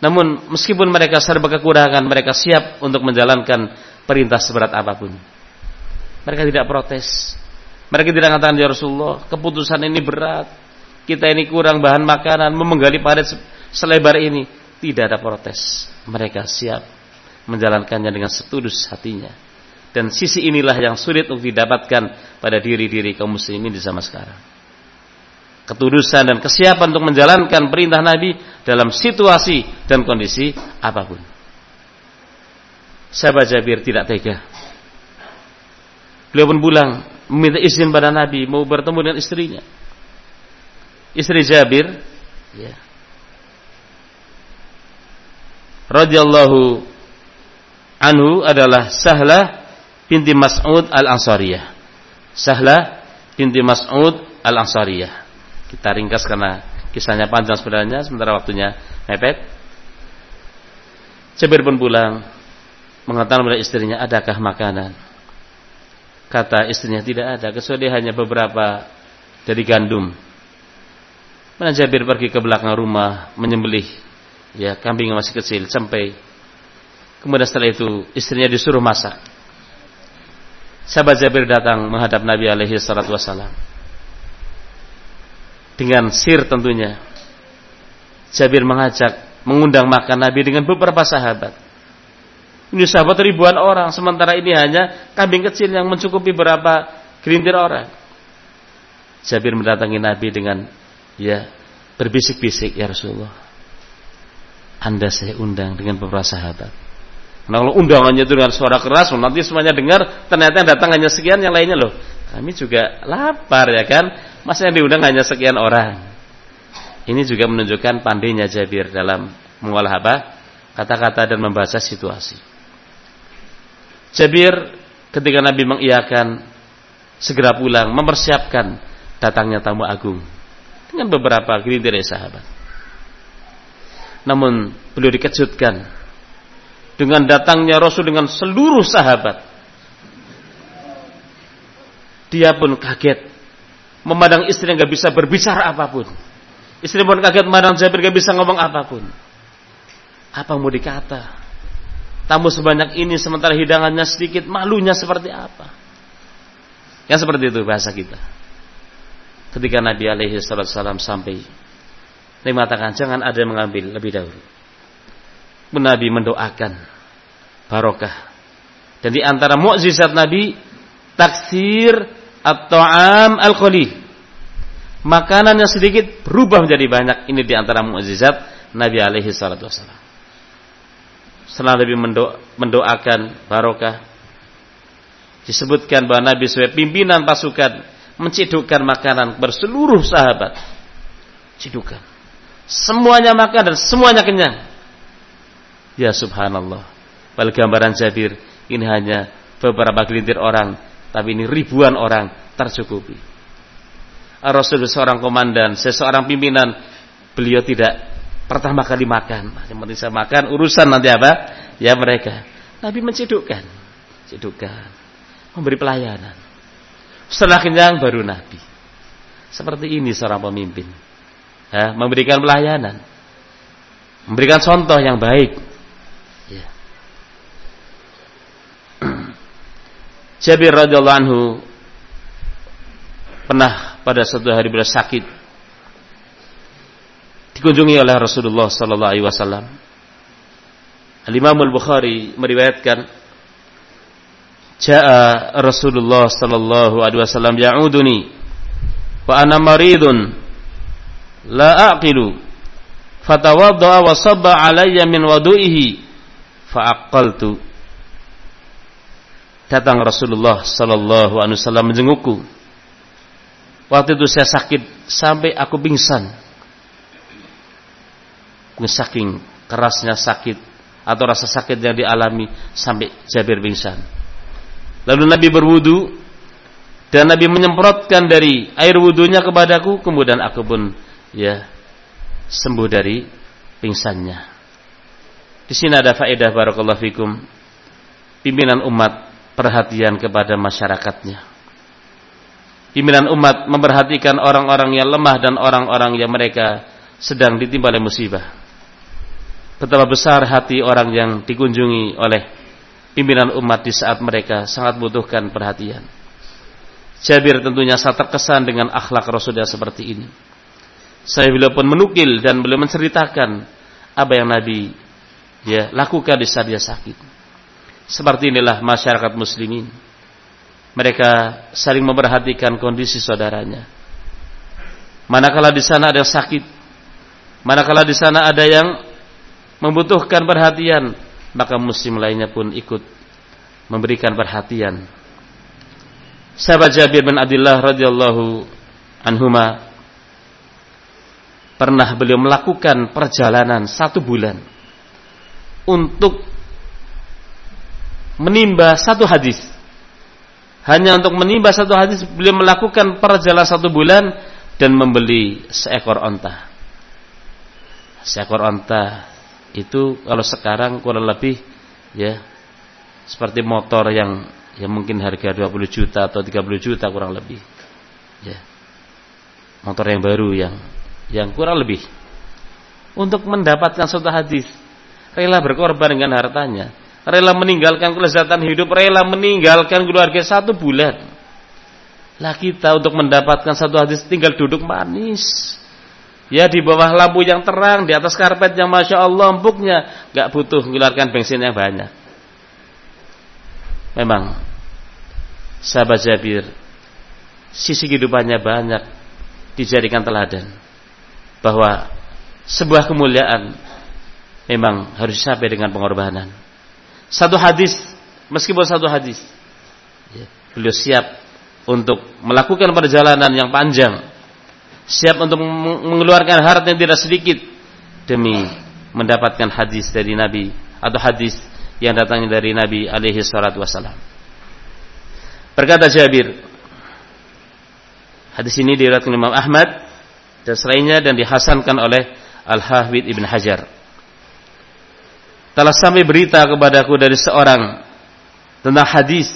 namun meskipun mereka serba kekurangan, mereka siap untuk menjalankan perintah seberat apa pun. Mereka tidak protes. Mereka tidak mengatakan ya Rasulullah, keputusan ini berat. Kita ini kurang bahan makanan, memenggali parit selebar ini. Tidak ada protes. Mereka siap menjalankannya dengan setulus hatinya. Dan sisi inilah yang sulit untuk didapatkan pada diri-diri kaum muslimin di zaman sekarang ketulusan dan kesiapan untuk menjalankan perintah Nabi dalam situasi dan kondisi apa pun. Sahabat Jabir tidak tega. Beliau pun pulang meminta izin pada Nabi mau bertemu dengan istrinya. Istri Jabir ya. radhiyallahu anhu adalah Sahlah binti Mas'ud Al-Ansariyah. Sahlah binti Mas'ud Al-Ansariyah. Kita ringkas karena kisahnya panjang sebenarnya, sementara waktunya mepet. Jabir pun pulang mengatakan kepada istrinya, "Adakah makanan?" Kata istrinya, "Tidak ada, kecuali hanya beberapa dari gandum." Mana Jabir pergi ke belakang rumah menyembelih ya kambing yang masih kecil sampai kemudian setelah itu istrinya disuruh masak. Sahabat Jabir datang menghadap Nabi alaihi salatu wasallam. Dengan sir tentunya. Jabir mengajak mengundang makan Nabi dengan beberapa sahabat. Ini sahabat ribuan orang, sementara ini hanya kambing kecil yang mencukupi beberapa gelintir orang. Jabir mendatangi Nabi dengan ya berbisik-bisik ya Rasulullah. Anda saya undang dengan beberapa sahabat. Nah kalau undangannya itu dengan suara keras, nanti semuanya dengar, ternyata yang datang hanya sekian, yang lainnya loh. Kami juga lapar ya kan, masa yang diundang hanya sekian orang. Ini juga menunjukkan pandainya Jabir dalam mengolah apa? Kata-kata dan membaca situasi. Jabir ketika Nabi mengiyakan segera pulang mempersiapkan datangnya tamu agung dengan beberapa gelintir sahabat. Namun beliau dikejutkan dengan datangnya Rasul dengan seluruh sahabat. Dia pun kaget memandang istri yang gak bisa berbicara apa pun. Istri pun kaget memandang Jabir gak bisa ngomong apa pun. Apa mau dikata? Tamu sebanyak ini sementara hidangannya sedikit, malunya seperti apa? Yang seperti itu bahasa kita. Ketika Nabi alaihi salam sampai Nabi mengatakan jangan ada yang mengambil lebih dahulu. Nabi mendoakan barokah. Dan di antara mukjizat Nabi taksir at-ta'am al-qalil. Makanan yang sedikit berubah menjadi banyak. Ini di antara mukjizat Nabi alaihi salatu wasallam setelah Nabi mendoakan barokah disebutkan bahwa Nabi sebagai pimpinan pasukan mencidukkan makanan berseluruh sahabat. Cidukan. Semuanya makan dan semuanya kenyang. Ya subhanallah. Pada gambaran Jabir ini hanya beberapa gelintir orang tapi ini ribuan orang tercukupi Rasul seorang komandan seseorang pimpinan beliau tidak pertama kali makan. Yang penting saya makan, urusan nanti apa? Ya mereka. Nabi mencidukkan. Cidukkan. Memberi pelayanan. Setelah kenyang baru Nabi. Seperti ini seorang pemimpin. Ya, memberikan pelayanan. Memberikan contoh yang baik. Jabir radhiyallahu anhu pernah pada suatu hari beliau sakit dikunjungi oleh Rasulullah sallallahu alaihi wasallam. Al-Imam Al-Bukhari meriwayatkan Ja'a Rasulullah sallallahu alaihi wasallam ya'uduni wa ana maridun la aqilu fatawadda wa sabba alayya min wudu'ihi fa'aqaltu Datang Rasulullah sallallahu alaihi wasallam menjengukku Waktu itu saya sakit sampai aku pingsan saking kerasnya sakit atau rasa sakit yang dialami sampai Jabir pingsan. Lalu Nabi berwudu dan Nabi menyemprotkan dari air wudunya kepadaku, kemudian aku pun ya sembuh dari pingsannya. Di sini ada faedah barakallahu fikum. Pimpinan umat perhatian kepada masyarakatnya. Pimpinan umat memperhatikan orang-orang yang lemah dan orang-orang yang mereka sedang ditimpa oleh musibah betapa besar hati orang yang dikunjungi oleh pimpinan umat di saat mereka sangat butuhkan perhatian. Jabir tentunya sangat terkesan dengan akhlak Rasulullah seperti ini. Saya beliau pun menukil dan beliau menceritakan apa yang Nabi ya lakukan di saat dia sakit. Seperti inilah masyarakat muslimin. Mereka saling memperhatikan kondisi saudaranya. Manakala di sana ada yang sakit, manakala di sana ada yang membutuhkan perhatian, maka muslim lainnya pun ikut memberikan perhatian. Sahabat Jabir bin Abdullah radhiyallahu anhuma pernah beliau melakukan perjalanan satu bulan untuk menimba satu hadis. Hanya untuk menimba satu hadis beliau melakukan perjalanan satu bulan dan membeli seekor onta. Seekor onta itu kalau sekarang kurang lebih ya seperti motor yang yang mungkin harga 20 juta atau 30 juta kurang lebih. Ya. Motor yang baru yang yang kurang lebih untuk mendapatkan suatu hadis rela berkorban dengan hartanya, rela meninggalkan kelezatan hidup, rela meninggalkan keluarga satu bulan. Lah kita untuk mendapatkan satu hadis tinggal duduk manis. Ya di bawah lampu yang terang, di atas karpet yang masya Allah empuknya, gak butuh mengeluarkan bensin yang banyak. Memang sahabat Jabir sisi kehidupannya banyak dijadikan teladan bahwa sebuah kemuliaan memang harus sampai dengan pengorbanan. Satu hadis, meskipun satu hadis, ya, beliau siap untuk melakukan perjalanan yang panjang, siap untuk mengeluarkan harta yang tidak sedikit demi mendapatkan hadis dari Nabi atau hadis yang datangnya dari Nabi alaihi salatu wasalam. Berkata Jabir, hadis ini diriwayatkan Imam Ahmad dan selainnya dan dihasankan oleh Al-Hafidh Ibn Hajar. Telah sampai berita kepadaku dari seorang tentang hadis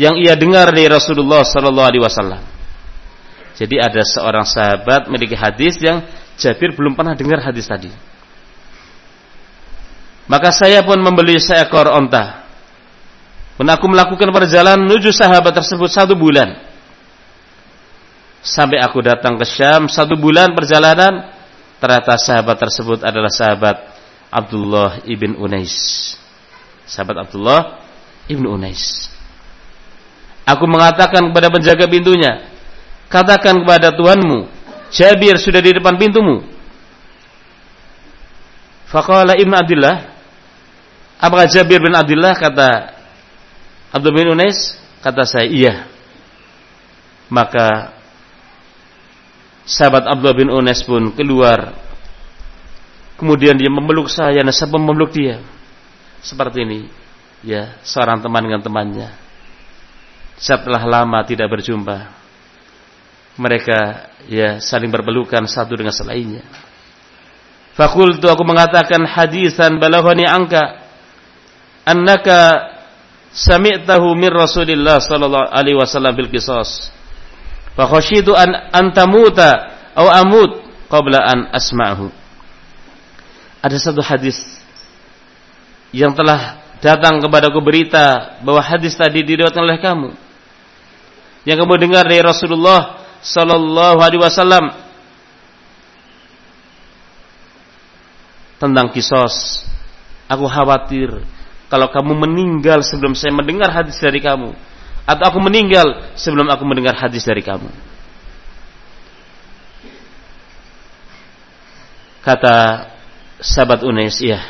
yang ia dengar dari Rasulullah sallallahu alaihi wasallam. Jadi ada seorang sahabat memiliki hadis yang Jabir belum pernah dengar hadis tadi. Maka saya pun membeli seekor onta. Dan aku melakukan perjalanan menuju sahabat tersebut satu bulan. Sampai aku datang ke Syam satu bulan perjalanan. Ternyata sahabat tersebut adalah sahabat Abdullah ibn Unais. Sahabat Abdullah ibn Unais. Aku mengatakan kepada penjaga pintunya, katakan kepada Tuhanmu, Jabir sudah di depan pintumu. Faqala Ibn Abdullah, Apakah Jabir bin Abdullah kata Abdul bin Unais? Kata saya iya. Maka sahabat Abdullah bin Unais pun keluar. Kemudian dia memeluk saya dan saya memeluk dia. Seperti ini. Ya, seorang teman dengan temannya. Setelah lama tidak berjumpa. Mereka ya saling berpelukan satu dengan selainnya. Fakultu aku mengatakan hadisan balaghani angka annaka sami'tahu min Rasulillah sallallahu alaihi wasallam bil qisas. Fa khasyitu an antamuta aw amut qabla an asma'hu. Ada satu hadis yang telah datang kepadaku berita bahwa hadis tadi diriwayatkan oleh kamu. Yang kamu dengar dari Rasulullah sallallahu alaihi wasallam tentang kisos. Aku khawatir kalau kamu meninggal sebelum saya mendengar hadis dari kamu atau aku meninggal sebelum aku mendengar hadis dari kamu kata sahabat Unais iya.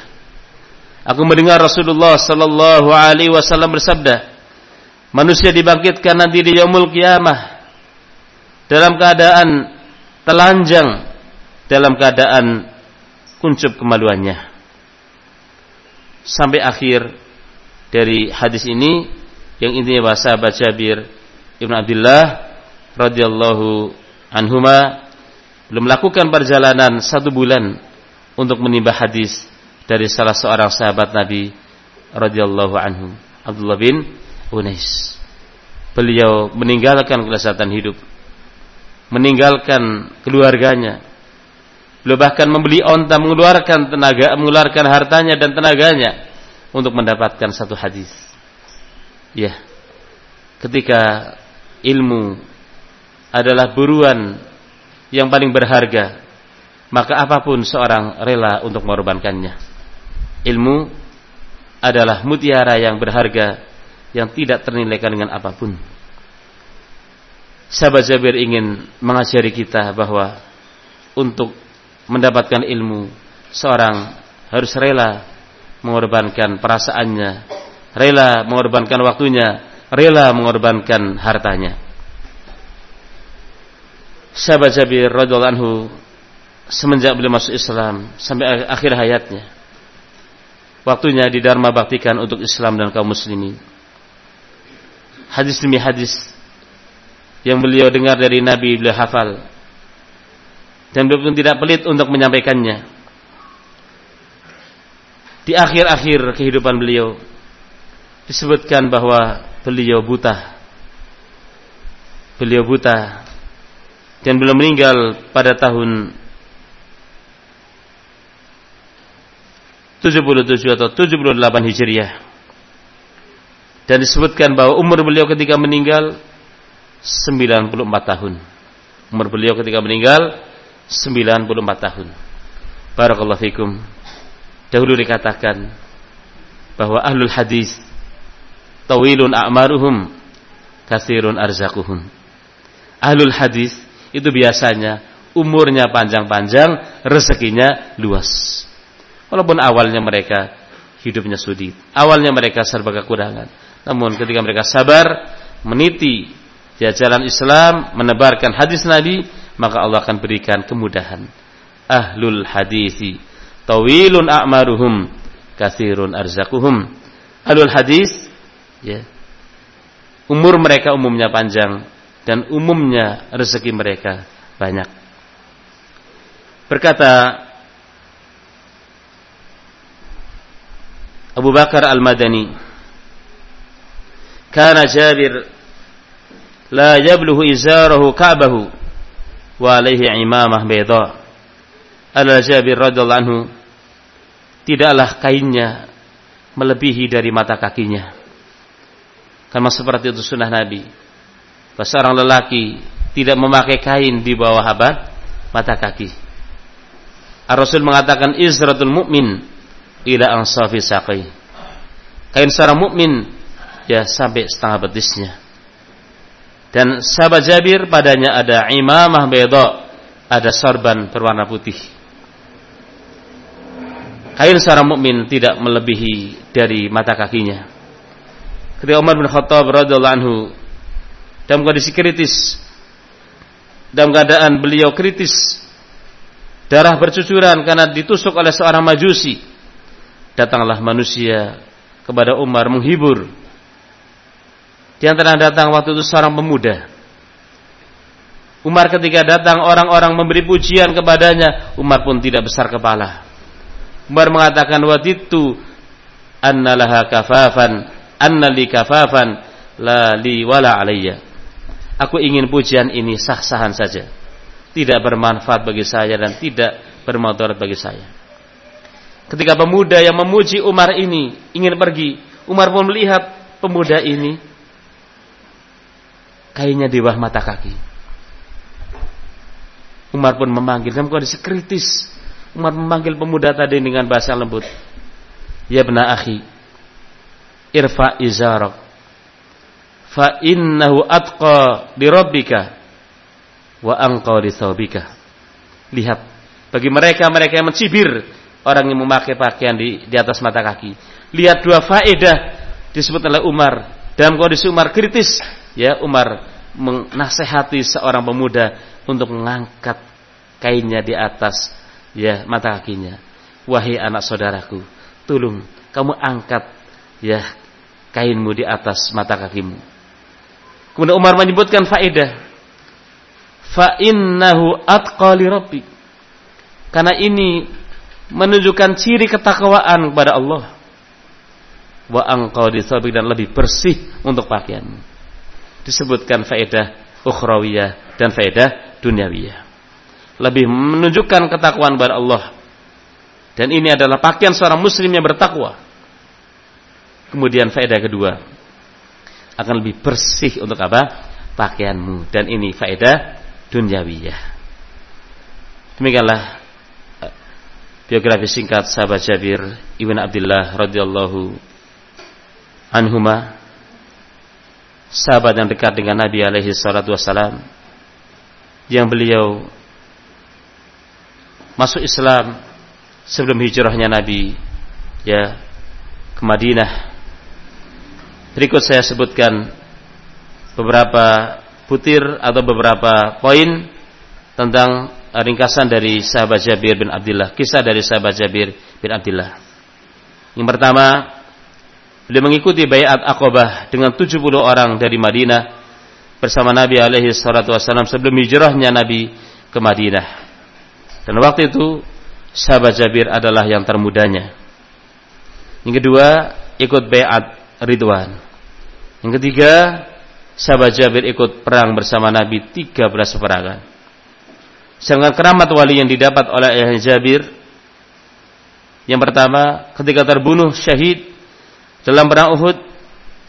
Aku mendengar Rasulullah sallallahu alaihi wasallam bersabda manusia dibangkitkan nanti di yaumul kiamah dalam keadaan telanjang dalam keadaan kuncup kemaluannya. Sampai akhir dari hadis ini yang intinya bahasa sahabat Jabir Ibn Abdullah radhiyallahu anhuma belum melakukan perjalanan satu bulan untuk menimba hadis dari salah seorang sahabat Nabi radhiyallahu anhu Abdullah bin Unais. Beliau meninggalkan kelezatan hidup, meninggalkan keluarganya, Beliau bahkan membeli onta, mengeluarkan tenaga, mengeluarkan hartanya dan tenaganya untuk mendapatkan satu hadis. Ya, ketika ilmu adalah buruan yang paling berharga, maka apa pun seorang rela untuk mengorbankannya. Ilmu adalah mutiara yang berharga yang tidak ternilaikan dengan apa pun. Sahabat Jabir ingin mengajari kita bahwa untuk mendapatkan ilmu, seorang harus rela mengorbankan perasaannya, rela mengorbankan waktunya, rela mengorbankan hartanya. Sahabat Jabir radhiyallahu anhu semenjak beliau masuk Islam sampai akhir hayatnya waktunya di dharma baktikan untuk Islam dan kaum muslimin. Hadis demi hadis yang beliau dengar dari Nabi beliau hafal dan beliau pun tidak pelit untuk menyampaikannya. di akhir-akhir kehidupan beliau disebutkan bahwa beliau buta. Beliau buta dan belum meninggal pada tahun 77 atau 78 Hijriah. Dan disebutkan bahwa umur beliau ketika meninggal 94 tahun. Umur beliau ketika meninggal 94 tahun. Barakallahu fikum. Dahulu dikatakan bahwa ahlul hadis tawilun a'maruhum kasirun arzakuhum. Ahlul hadis itu biasanya umurnya panjang-panjang, rezekinya luas. Walaupun awalnya mereka hidupnya sudi, awalnya mereka serba kekurangan. Namun ketika mereka sabar, meniti jalan Islam, menebarkan hadis Nabi, maka Allah akan berikan kemudahan. Ahlul hadisi tawilun a'maruhum kathirun arzakuhum. Ahlul hadis ya. Umur mereka umumnya panjang dan umumnya rezeki mereka banyak. Berkata Abu Bakar Al-Madani, "Kana Jabir la yabluhu izarahu ka'bahu wa alaihi imamah bayda." Ala Jabir radhiyallahu anhu tidaklah kainnya melebihi dari mata kakinya. Karena seperti itu sunnah Nabi seorang lelaki tidak memakai kain di bawah apa? Mata kaki. Ar-Rasul mengatakan izratul mukmin ila ansafi saqi. Kain seorang mukmin ya sampai setengah betisnya. Dan sahabat Jabir padanya ada imamah bayda, ada sorban berwarna putih. Kain seorang mukmin tidak melebihi dari mata kakinya. Ketika Umar bin Khattab radhiyallahu anhu dalam kondisi kritis dalam keadaan beliau kritis darah bercucuran karena ditusuk oleh seorang majusi datanglah manusia kepada Umar menghibur. Di antara yang datang waktu itu seorang pemuda. Umar ketika datang orang-orang memberi pujian kepadanya. Umar pun tidak besar kepala. Umar mengatakan waditu annalaha kafafan annali kafafan la li wala alayya. Aku ingin pujian ini sah-sahan saja. Tidak bermanfaat bagi saya dan tidak bermotor bagi saya. Ketika pemuda yang memuji Umar ini ingin pergi, Umar pun melihat pemuda ini kainnya di bawah mata kaki. Umar pun memanggil dalam kondisi kritis. Umar memanggil pemuda tadi dengan bahasa lembut. Ya benar akhi, irfa izarak fa innahu atqa li rabbika wa anqa li thawbika. Lihat bagi mereka-mereka yang mencibir orang yang memakai pakaian di di atas mata kaki. Lihat dua faedah disebut oleh Umar dalam kondisi Umar kritis ya Umar menasehati seorang pemuda untuk mengangkat kainnya di atas ya mata kakinya. Wahai anak saudaraku, tolong kamu angkat ya kainmu di atas mata kakimu. Kemudian Umar menyebutkan faedah. Fa innahu atqa li rabbi. Karena ini menunjukkan ciri ketakwaan kepada Allah. Wa anqa dan lebih bersih untuk pakaian. Disebutkan faedah ukhrawiyah dan faedah dunyawiyah. Lebih menunjukkan ketakwaan kepada Allah. Dan ini adalah pakaian seorang muslim yang bertakwa. Kemudian faedah kedua, akan lebih bersih untuk apa? Pakaianmu. Dan ini faedah dunyawiyah. Demikianlah biografi singkat sahabat Jabir ibn Abdullah radhiyallahu anhuma. Sahabat yang dekat dengan Nabi alaihi salatu wasalam yang beliau masuk Islam sebelum hijrahnya Nabi ya ke Madinah. Berikut saya sebutkan beberapa butir atau beberapa poin tentang ringkasan dari sahabat Jabir bin Abdullah, kisah dari sahabat Jabir bin Abdullah. Yang pertama, beliau mengikuti bayat Aqabah dengan 70 orang dari Madinah bersama Nabi alaihi salatu wasallam sebelum hijrahnya Nabi ke Madinah. Dan waktu itu sahabat Jabir adalah yang termudanya. Yang kedua, ikut bayat Ridwan. Yang ketiga, sahabat Jabir ikut perang bersama Nabi 13 peperangan. Sedangkan keramat wali yang didapat oleh ayah Jabir yang pertama, ketika terbunuh syahid dalam perang Uhud,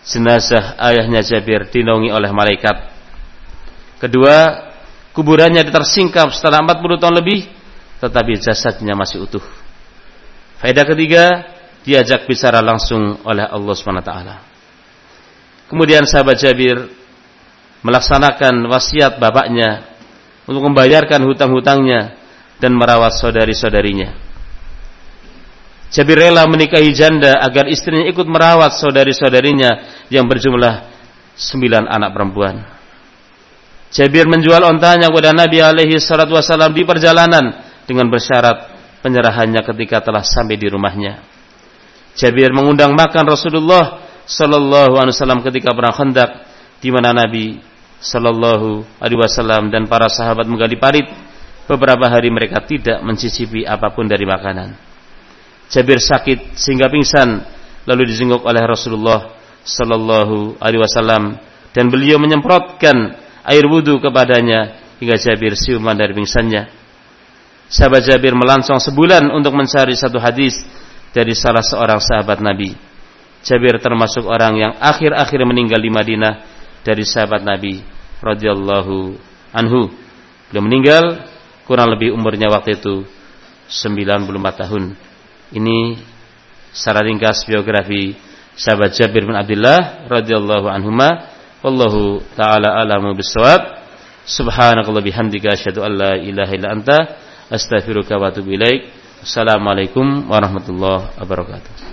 jenazah ayahnya Jabir dinaungi oleh malaikat. Kedua, kuburannya tersingkap setelah 40 tahun lebih, tetapi jasadnya masih utuh. Faedah ketiga, diajak bicara langsung oleh Allah SWT. Kemudian sahabat Jabir melaksanakan wasiat bapaknya untuk membayarkan hutang-hutangnya dan merawat saudari-saudarinya. Jabir rela menikahi janda agar istrinya ikut merawat saudari-saudarinya yang berjumlah sembilan anak perempuan. Jabir menjual ontanya kepada Nabi alaihi salatu wasallam di perjalanan dengan bersyarat penyerahannya ketika telah sampai di rumahnya. Jabir mengundang makan Rasulullah sallallahu alaihi wasallam ketika perang Khandaq di mana Nabi sallallahu alaihi wasallam dan para sahabat menggali parit beberapa hari mereka tidak mencicipi apa pun dari makanan. Jabir sakit sehingga pingsan lalu dijenguk oleh Rasulullah sallallahu alaihi wasallam dan beliau menyemprotkan air wudhu kepadanya hingga Jabir siuman dari pingsannya. Sahabat Jabir melancong sebulan untuk mencari satu hadis dari salah seorang sahabat Nabi. Jabir termasuk orang yang akhir-akhir meninggal di Madinah dari sahabat Nabi radhiyallahu anhu. Beliau meninggal kurang lebih umurnya waktu itu 94 tahun. Ini secara ringkas biografi sahabat Jabir bin Abdullah radhiyallahu anhuma. Wallahu taala alamu bisawab. Subhanakallah bihamdika asyhadu an la ilaha illa anta astaghfiruka wa atubu ilaik. Assalamualaikum warahmatullahi wabarakatuh.